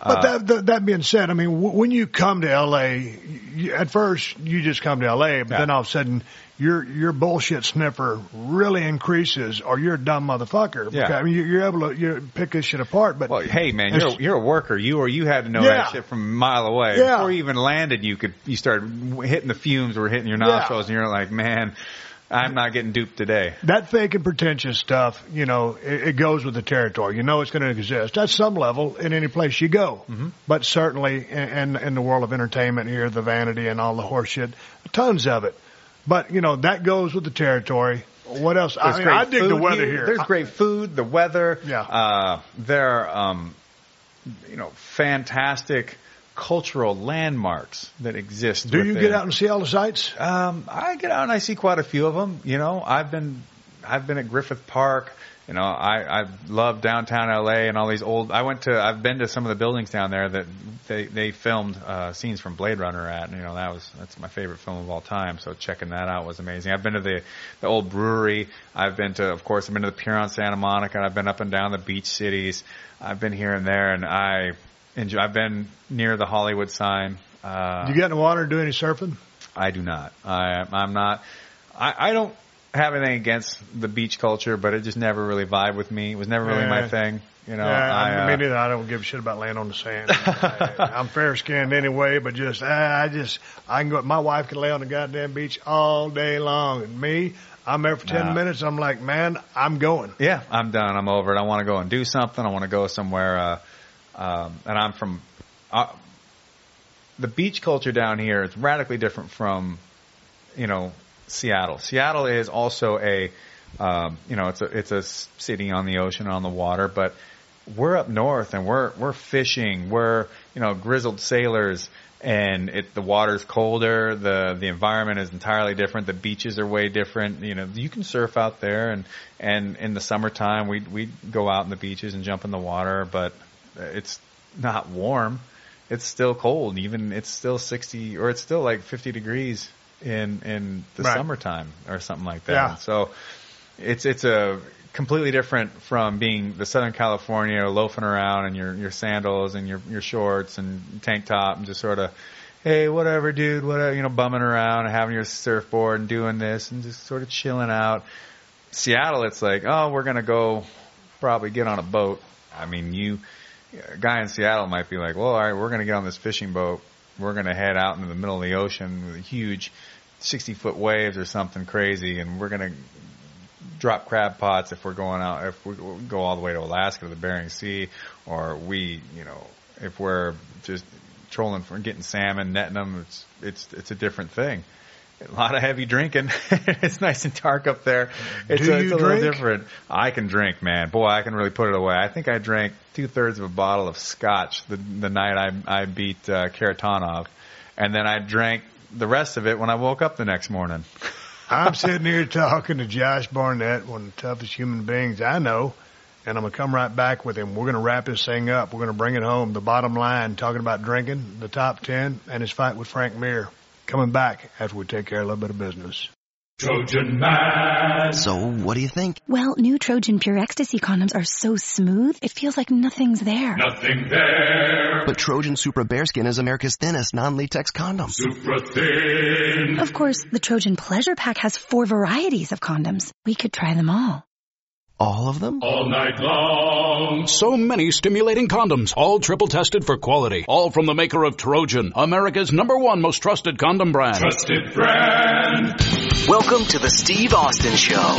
But Uh, that, that that being said, I mean, w- when you come to L.A., you, at first you just come to L.A., but Yeah. then all of a sudden your your bullshit sniffer really increases, or you're a dumb motherfucker. Yeah. Because, I mean, you- you're able to you pick this shit apart. But Well, hey man, you're you're a worker. You or you had to know Yeah. that shit from a mile away. Yeah. Before you even landed, you could you started hitting the fumes were hitting your Yeah. nostrils, and you're like, man, I'm not getting duped today. that fake and pretentious stuff, you know, it, it goes with the territory. You know, it's going to exist at some level in any place you go. Mm-hmm. But certainly in, in in the world of entertainment here, the vanity and all the horseshit, tons of it. But you know, that goes with the territory. What else? I mean, I dig the weather here. There's great food, the weather. Yeah. Uh, there are, um, you know, fantastic cultural landmarks that exist. Do you within. get out and see all the sights? Um, I get out and I see quite a few of them. You know, I've been, I've been at Griffith Park. You know, I, I love downtown LA and all these old, I went to, I've been to some of the buildings down there that they, they filmed, uh, scenes from Blade Runner at, and, you know, that was, that's my favorite film of all time. So checking that out was amazing. I've been to the, the old brewery. I've been to, of course, I've been to the Pier on Santa Monica and I've been up and down the beach cities. I've been here and there and I enjoy, I've been near the Hollywood sign. Uh, Do you get in the water and do any surfing? I do not. I, I'm not. I, I don't have anything against the beach culture, but it just never really vibed with me. It was never really Yeah. my thing. You know, yeah, I, I, uh, me neither. I don't give a shit about laying on the sand. I, [laughs] I'm fair skinned anyway, but just ah, I just I can go. My wife can lay on the goddamn beach all day long, and me, I'm there for ten Nah. minutes. I'm like, man, I'm going. yeah, I'm done. I'm over it. I want to go and do something. I want to go somewhere. Uh, um, and I'm from uh, the beach culture down here. It's radically different from, you know, Seattle. Seattle is also a, um, you know, it's a it's a city on the ocean on the water, but we're up north and we're we're fishing. We're you know grizzled sailors, and it the water's colder. the The environment is entirely different. The beaches are way different. You know, you can surf out there, and and in the summertime we we go out in the beaches and jump in the water, but it's not warm. It's still cold. Even it's still sixty or it's still like fifty degrees in in the Right. summertime or something like that. Yeah. So it's it's a completely different from being the Southern California loafing around in your your sandals and your your shorts and tank top and just sort of hey whatever dude whatever you know bumming around and having your surfboard and doing this and just sort of chilling out. Seattle, it's like oh we're gonna go probably get on a boat. I mean you a guy in Seattle might be like well all right we're gonna get on this fishing boat. We're gonna head out into the middle of the ocean with huge 60 foot waves or something crazy and we're gonna drop crab pots if we're going out, if we go all the way to Alaska to the Bering Sea, or we, you know, if we're just trolling for getting salmon, netting them, it's, it's, it's a different thing. A lot of heavy drinking. [laughs] it's nice and dark up there. It's, Do a, it's a little different. I can drink, man. Boy, I can really put it away. I think I drank two thirds of a bottle of scotch the, the night I, I beat, uh, Kharitonov. And then I drank the rest of it when I woke up the next morning. [laughs] I'm sitting here talking to Josh Barnett, one of the toughest human beings I know, and I'm gonna come right back with him. We're gonna wrap this thing up. We're gonna bring it home. The bottom line, talking about drinking, the top ten, and his fight with Frank Mir. Coming back after we take care of a little bit of business. Trojan Man. So, what do you think? Well, new Trojan Pure Ecstasy condoms are so smooth, it feels like nothing's there. Nothing there. But Trojan Supra BareSkin is America's thinnest non-latex condom. Super thin. Of course, the Trojan Pleasure Pack has four varieties of condoms. We could try them all. All of them? All night long. So many stimulating condoms, all triple tested for quality. All from the maker of Trojan, America's number one most trusted condom brand. Trusted brand. Welcome to the Steve Austin Show.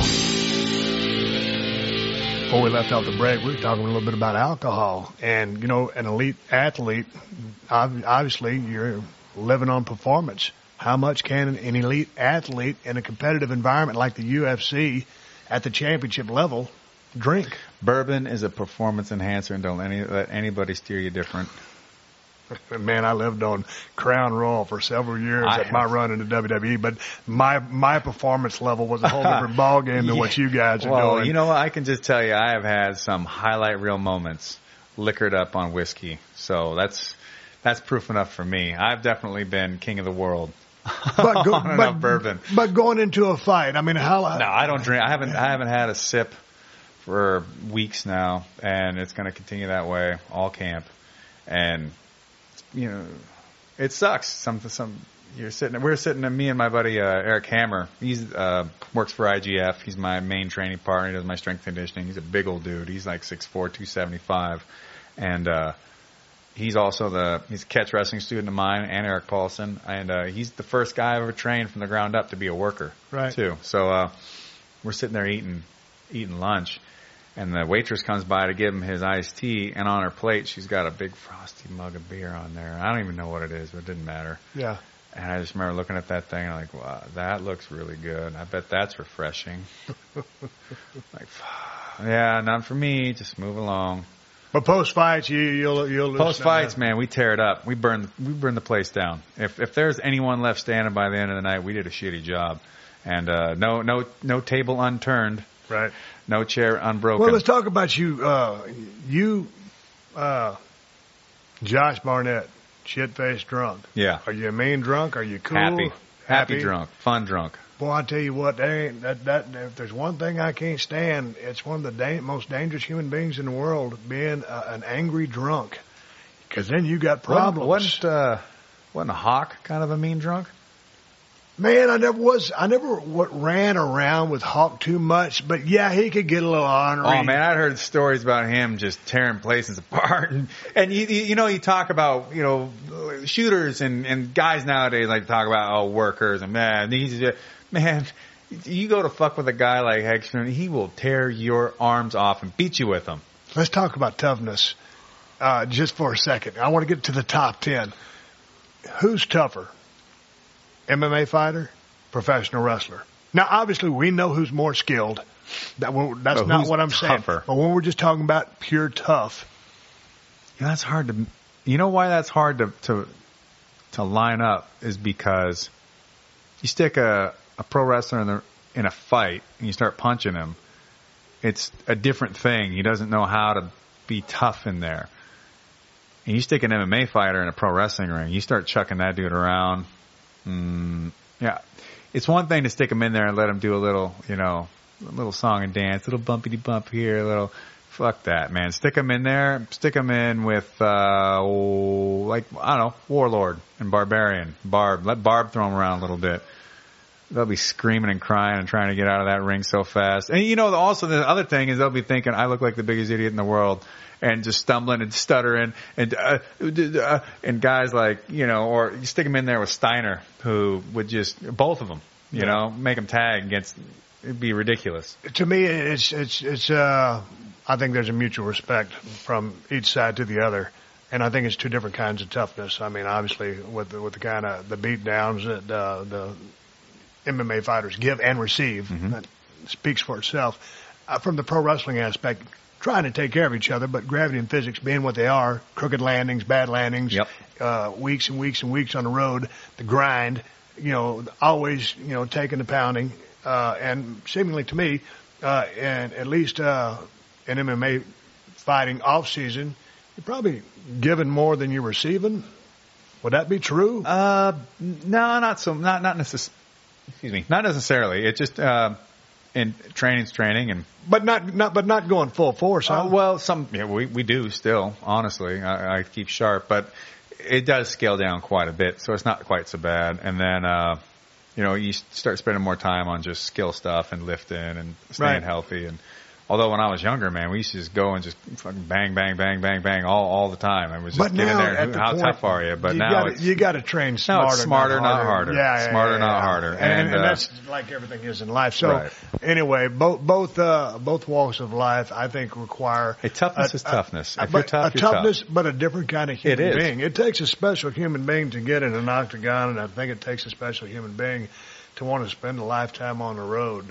Before we left off the break, we were talking a little bit about alcohol, and you know, an elite athlete, obviously, you're living on performance. How much can an elite athlete in a competitive environment like the UFC at the championship level drink? Bourbon is a performance enhancer, and don't any, let anybody steer you different. [laughs] Man, I lived on Crown Royal for several years I at my run into WWE, but my my performance level was a whole different [laughs] ballgame than what you guys are well, doing. you know what? I can just tell you, I have had some highlight reel moments liquored up on whiskey. So that's that's proof enough for me. I've definitely been king of the world but, go, [laughs] but, bourbon. but going into a fight, I mean, how? No, I don't drink. I haven't. I haven't had a sip for weeks now, and it's going to continue that way all camp. And you know, it sucks. Some some you're sitting. We're sitting. Me and my buddy uh, Eric Hammer. He's uh, works for IGF. He's my main training partner. He does my strength conditioning. He's a big old dude. He's like six four, two seventy five, and uh, he's also the he's a catch wrestling student of mine and Erik Paulson, and uh, he's the first guy I ever trained from the ground up to be a worker, Right. Too. So uh, we're sitting there eating eating lunch, and the waitress comes by to give him his iced tea, and on her plate she's got a big frosty mug of beer on there. I don't even know what it is, but it didn't matter. Yeah. And I just remember looking at that thing and I'm like, wow, that looks really good. I bet that's refreshing. [laughs] like, [sighs] yeah, not for me. Just move along. But post fights, you you'll you'll lose Post fights, man, we tear it up. We burn we burn the place down. If if there's anyone left standing by the end of the night, we did a shitty job. And uh, no no no table unturned, Right. no chair unbroken. Well, let's talk about you. Uh, you, uh, Josh Barnett, shit faced drunk. yeah, Are you a mean drunk? Are you cool? happy, happy drunk, fun drunk. Boy, I tell you what, there ain't that that if there's one thing I can't stand, it's one of the da- most dangerous human beings in the world being uh, an angry drunk. Because then you got problems. Wasn't wasn't, uh, wasn't a hawk kind of a mean drunk? Man, I never was. I never what ran around with Hawk too much, but yeah, he could get a little ornery. Oh man, I'd heard stories about him just tearing places [laughs] apart, and, and you, you know you talk about you know shooters and and guys nowadays like to talk about oh workers and man he's just- man you go to fuck with a guy like Hexter, he will tear your arms off and beat you with them. Let's talk about toughness uh, just for a second. I want to get to the top ten. Who's tougher, MMA fighter, professional wrestler? Now, obviously, we know who's more skilled. That that's But not what I'm tougher? saying. But when we're just talking about pure tough, You know, that's hard to. You know why that's hard to to to line up is because you stick a a pro wrestler in the in a fight and you start punching him. It's a different thing. He doesn't know how to be tough in there. And you stick an MMA fighter in a pro wrestling ring, you start chucking that dude around. Mm, yeah, it's one thing to stick him in there and let him do a little, you know, a little song and dance, a little bumpity bump here, a little. Fuck that, man. Stick him in there. Stick him in with, uh, oh, like I don't know, Warlord and Barbarian, Barb. Let Barb throw him around a little bit. They'll be screaming and crying and trying to get out of that ring so fast. And you know, also the other thing is they'll be thinking, I look like the biggest idiot in the world. And just stumbling and stuttering and uh, uh, and guys like you know, or you stick him in there with Steiner, who would just both of them, you Yeah. know, make them tag against. It'd be ridiculous. to me, it's it's it's. Uh, I think there's a mutual respect from each side to the other, and I think it's two different kinds of toughness. I mean, obviously, with the, with the kind of the beat downs that uh, the MMA fighters give and receive, that speaks for itself. Uh, from the pro wrestling aspect, trying to take care of each other, but gravity and physics being what they are, crooked landings, bad landings, Yep. uh, weeks and weeks and weeks on the road, the grind, you know, always, you know, taking the pounding, uh, and seemingly to me, uh, and at least, uh, in MMA fighting off season, you're probably giving more than you're receiving. Would that be true? Uh, no, not so, not not necess- Excuse me, not necessarily. It just uh, in training's training, and but not, not, but not going full force. Huh? uh, well, some yeah, we we do still. Honestly, I, I keep sharp, but it does scale down quite a bit, so it's not quite so bad. And then uh, you know, you start spending more time on just skill stuff and lifting and staying Right. healthy and Although when I was younger, man, we used to just go and just fucking bang, bang, bang, bang, bang all all the time. I was just But get in now, there. at Who- the How point, tough are you? But you now gotta, you got to train No, smarter, it's smarter, not harder. Yeah, yeah, Smarter, yeah, not yeah. harder. And, And, and uh, that's like everything is in life. So Right. anyway, both both uh, both walks of life, I think, require Hey, toughness a- is toughness. a- If you're but tough, a you're toughness, tough. but a different kind of human It being. It takes a special human being to get in an octagon, and I think it takes a special human being to want to spend a lifetime on the road,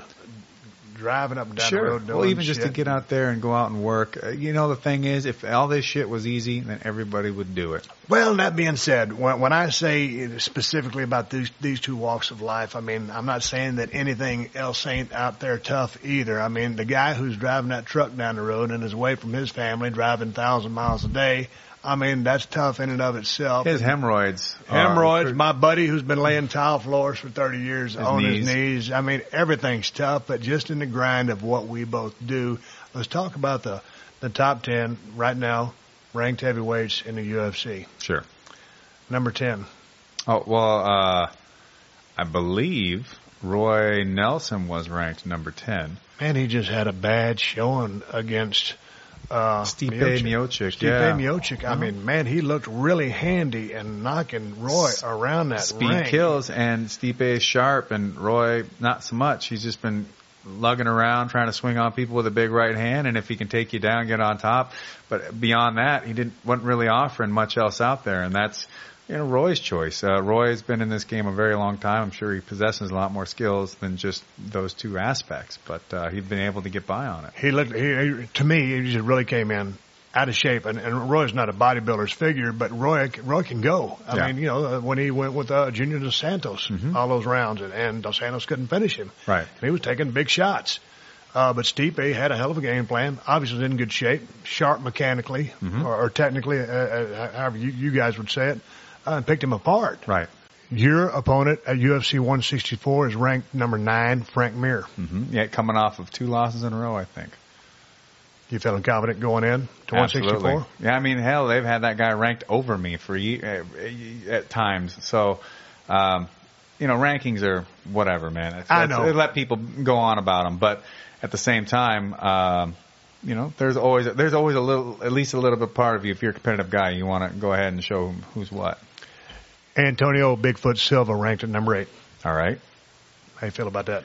driving up and down the Sure. road. Doing Well, even just to get out there and go out and work. Uh, you know, the thing is, if all this shit was easy, then everybody would do it. Well, that being said, when, when I say specifically about these these two walks of life, I mean I'm not saying that anything else ain't out there tough either. I mean the guy who's driving that truck down the road and is away from his family, driving thousand miles a day. I mean that's tough in and of itself. His hemorrhoids. Hemorrhoids. My buddy who's been laying tile floors for 30 years His on knees. his knees. I mean, everything's tough, but just in the grind of what we both do. Let's talk about the, the top 10 right now, ranked heavyweights in the UFC. Sure. Number 10. Oh well, uh, I believe Roy Nelson was ranked number ten. Man, he just had a bad showing against uh, Stipe Miocic, Stipe yeah. Miocic. I mean, man, he looked really handy and knocking Roy around that Speed ring. kills, and Stipe is sharp, and Roy not so much. He's just been lugging around trying to swing on people with a big right hand, and if he can take you down, get on top. But beyond that, he didn't wasn't really offering much else out there, and that's you know Roy's choice. Uh, Roy's been in this game a very long time. I'm sure he possesses a lot more skills than just those two aspects, but uh, he's been able to get by on it. He looked, he, to me, he just really came in out of shape. And, and Roy's not a bodybuilder's figure, but Roy, Roy can go. I Yeah. mean, you know, uh, when he went with uh, Junior Dos Santos, all those rounds, and, and Dos Santos couldn't finish him. Mm-hmm. Right. And he was taking big shots. Uh, but Stipe had a hell of a game plan. Obviously, in good shape, sharp mechanically Mm-hmm. or, or technically, uh, uh, however you, you guys would say it, and picked him apart. Right. Your opponent at UFC 164 is ranked number nine, Frank Mir. hmm Yeah, coming off of two losses in a row, I think. You feeling confident going in to 164? Absolutely. Yeah, I mean, hell, they've had that guy ranked over me for ye- uh, at times. So, um, you know, rankings are whatever, man. It's, I know. They let people go on about them, but at the same time, um, you know, there's always there's always a little, at least a little bit part of you. If you're a competitive guy, you want to go ahead and show who's what. Antonio Bigfoot Silva ranked at number eight. All right. How you feel about that?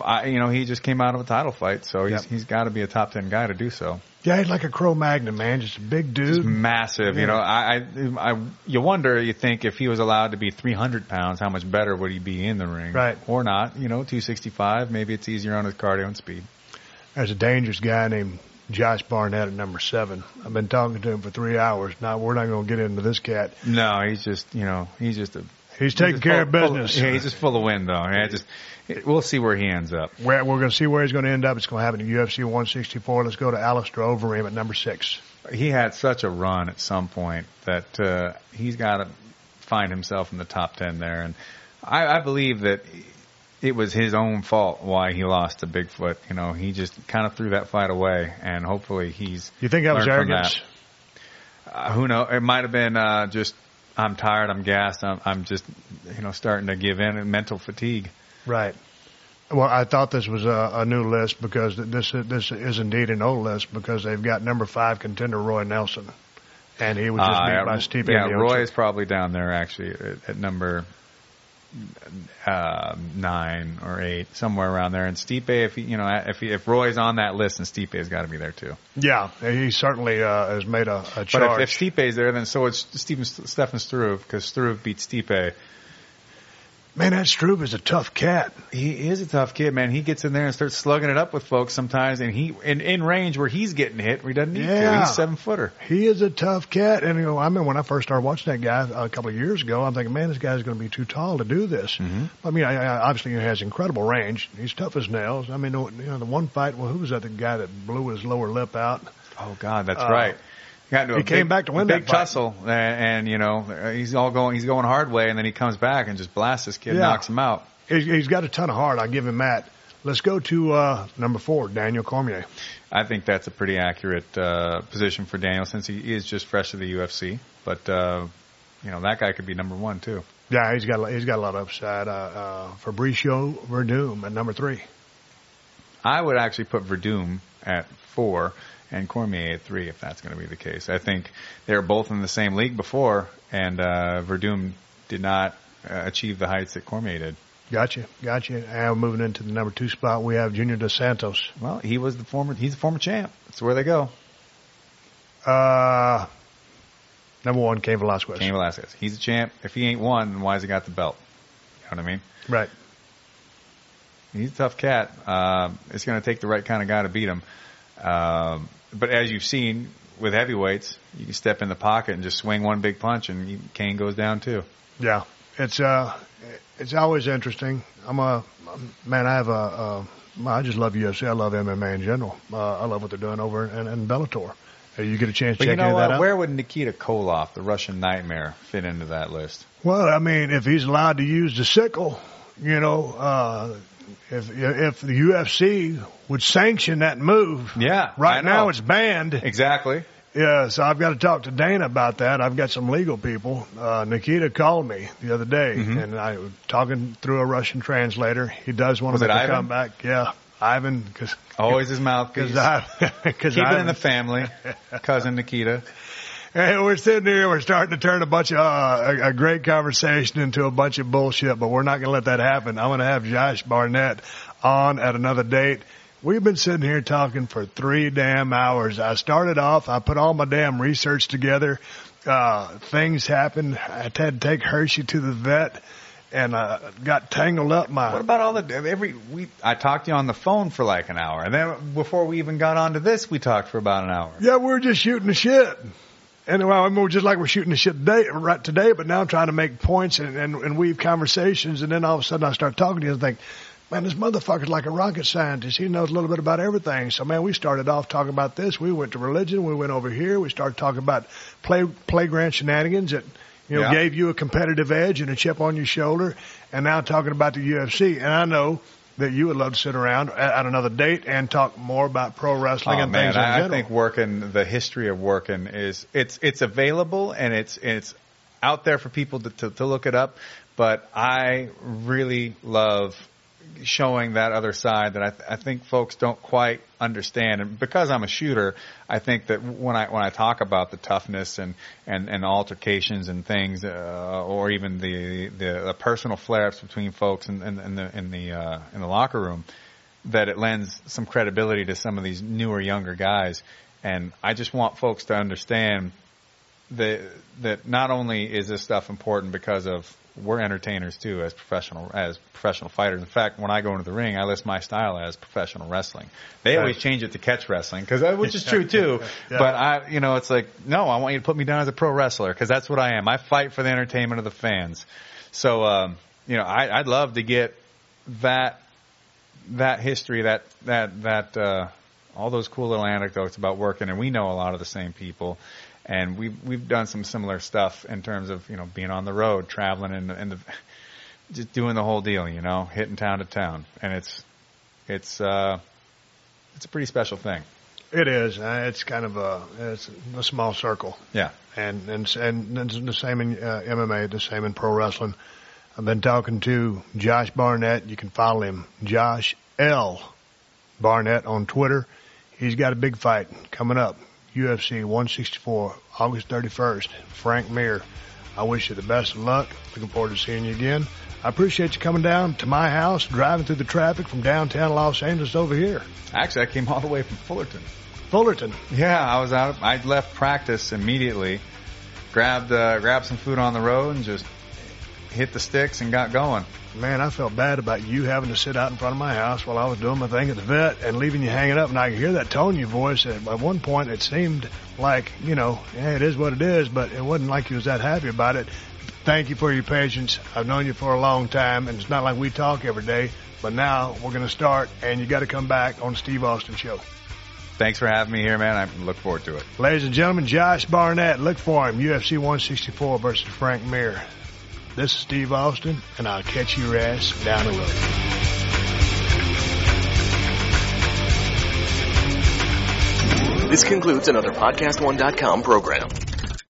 I, you know, he just came out of a title fight, so he's Yep. he's got to be a top ten guy to do so. Yeah, he's like a Cro-Magnon, man. Just a big Just dude. massive. You know, I, I, I, you wonder, you think if he was allowed to be 300 pounds, how much better would he be in the ring? Right. Or not. You know, 265. Maybe it's easier on his cardio and speed. There's a dangerous guy named Josh Barnett at number seven. I've been talking to him for three hours. Now we're not going to get into this cat. No, he's just, you know, he's just a. He's taking just care full- of full- business. yeah, he's just full of wind, though. Yeah, just, we'll see where he ends up. We're, we're going to see where he's going to end up. It's going to happen in UFC 164. Let's go to Alistair Overeem at number six. He had such a run at some point that uh, he's got to find himself in the top 10 there. And I, I believe that it was his own fault why he lost to Bigfoot. You know, he just kind of threw that fight away, and hopefully he's. You think that was arrogance? that. Uh, who knows? It might have been uh, just I'm tired, I'm gassed, I'm, I'm just you know starting to give in, and mental fatigue. Right. Well, I thought this was a, a new list because this this is indeed an old list because they've got number five contender Roy Nelson, and he was just Uh, beat yeah, by Stipe yeah. Roy is probably down there actually at, at number uh, nine or eight, somewhere around there. And Stipe, if he, you know, if he, if Roy's on that list, then Stipe has got to be there too. Yeah, he certainly uh, has made a, a But charge. if, if Stipe's there, then so is Stephen Stefan Struve because Struve beat Stipe. Man, that Struve is a tough cat. He is a tough kid, man. He gets in there and starts slugging it up with folks sometimes, and he in, in range where he's getting hit, where he doesn't need to. Yeah. He's a seven footer. He is a tough cat. And, you know, I mean, when I first started watching that guy a couple of years ago, I'm thinking, man, this guy's going to be too tall to do this. Mm-hmm. I mean, I, I, obviously he has incredible range. He's tough as nails. I mean, you know, the one fight, well, who was that, the guy that blew his lower lip out? Oh God, that's Uh, right. Got into a he came big- back to win big tussle, and, and you know he's all going, he's going hard way, and then he comes back and just blasts this kid, Yeah. knocks him out. He's, he's got a ton of heart. I'll give him that. Let's go to uh, number four, Daniel Cormier. I think that's a pretty accurate uh, position for Daniel since he is just fresh to the UFC. But uh, you know that guy could be number one too. Yeah, he's got a- he's got a lot of upside. Uh, uh, Fabricio Werdum at number three. I would actually put Werdum at four and Cormier at three if that's going to be the case. I think they were both in the same league before, and uh, Werdum did not uh, achieve the heights that Cormier did. Gotcha, gotcha. And moving into the number two spot, we have Junior Dos Santos. Well, he was the former. He's the former champ. That's where they go. Uh, number one, Cain Velasquez. Cain Velasquez. He's a champ. If he ain't won, then why's he got the belt? You know what I mean? Right. He's a tough cat. Um, it's going to take the right kind of guy to beat him. Um, but as you've seen with heavyweights, you can step in the pocket and just swing one big punch, and Cain goes down too. Yeah, it's uh, it's always interesting. I'm a man. I have a. a I just love UFC. I love MMA in general. Uh, I love what they're doing over in, in Bellator. Uh, you get a chance to But check you know that out? Where would Nikita Koloff, the Russian nightmare, fit into that list? Well, I mean, if he's allowed to use the sickle, you know, uh, if if the UFC would sanction that move, Yeah, right now it's banned. Exactly. Yeah, so I've got to talk to Dana about that. I've got some legal people. Uh, Nikita called me the other day, Mhm. and I was talking through a Russian translator. He does want Was to make a Ivan? comeback. Yeah, Ivan, because Always his mouthpiece. [laughs] because I Keep it in the family. [laughs] Cousin Nikita. And we're sitting here, we're starting to turn a bunch of, uh, a, a great conversation into a bunch of bullshit, but we're not going to let that happen. I'm going to have Josh Barnett on at another date. We've been sitting here talking for three damn hours. I started off, I put all my damn research together. Uh, things happened. I had to take Hershey to the vet and, uh, got tangled up my, What about all the every we? I talked to you on the phone for like an hour, and then before we even got onto this, we talked for about an hour. Yeah, we were just shooting the shit. And well, I mean, we're just like we're shooting the shit today, right today, but now I'm trying to make points and, and, and weave conversations. And then all of a sudden I start talking to you and think, man, this motherfucker's like a rocket scientist. He knows a little bit about everything. So man, we started off talking about this. We went to religion. We went over here. We started talking about play, playground shenanigans that, you know, Yeah. gave you a competitive edge and a chip on your shoulder. And now talking about the UFC. And I know that you would love to sit around at, at another date and talk more about pro wrestling Oh and man, things in I, I think working the history of working is it's it's available and it's it's out there for people to, to, to look it up. But I really love showing that other side that I, th- I think folks don't quite understand. And because I'm a shooter, I think that when I when I talk about the toughness and and, and altercations and things, uh, or even the, the the personal flare-ups between folks in, in, in the in the uh, in the locker room, that it lends some credibility to some of these newer, younger guys. And I just want folks to understand that that not only is this stuff important because of we're entertainers too as professional as professional fighters. In fact, when I go into the ring, I list my style as professional wrestling. They always change it to catch wrestling because which is true [laughs] too. Yeah. But I, you know, it's like no, I want you to put me down as a pro wrestler because that's what I am. I fight for the entertainment of the fans. So, um, you know, I, I'd love to get that that history, that that that uh, all those cool little anecdotes about working, and we know a lot of the same people, and we've we've done some similar stuff in terms of you know being on the road, traveling, and and the, just doing the whole deal, you know, hitting town to town, and it's it's uh, it's a pretty special thing. It is. Uh, it's kind of a it's a small circle, Yeah. and and and it's the same in uh, MMA, the same in pro wrestling. I've been talking to Josh Barnett. You can follow him, Josh L. Barnett on Twitter. He's got a big fight coming up, UFC 164, August 31st. Frank Mir. I wish you the best of luck. Looking forward to seeing you again. I appreciate you coming down to my house, driving through the traffic from downtown Los Angeles over here, Actually, I came all the way from Fullerton. Fullerton. Yeah, I was out. I left practice immediately, grabbed uh, grabbed some food on the road, and just hit the sticks and got going. Man, I felt bad about you having to sit out in front of my house while I was doing my thing at the vet and leaving you hanging up. And I could hear that tone in your voice. At at one point, it seemed like, you know, yeah, it is what it is, but it wasn't like you was that happy about it. Thank you for your patience. I've known you for a long time, and it's not like we talk every day. But now we're going to start, and you got to come back on Steve Austin Show. Thanks for having me here, man. I look forward to it. Ladies and gentlemen, Josh Barnett, look for him. UFC 164 versus Frank Mir. This is Steve Austin, and I'll catch your ass down the road. This concludes another PodcastOne.com program.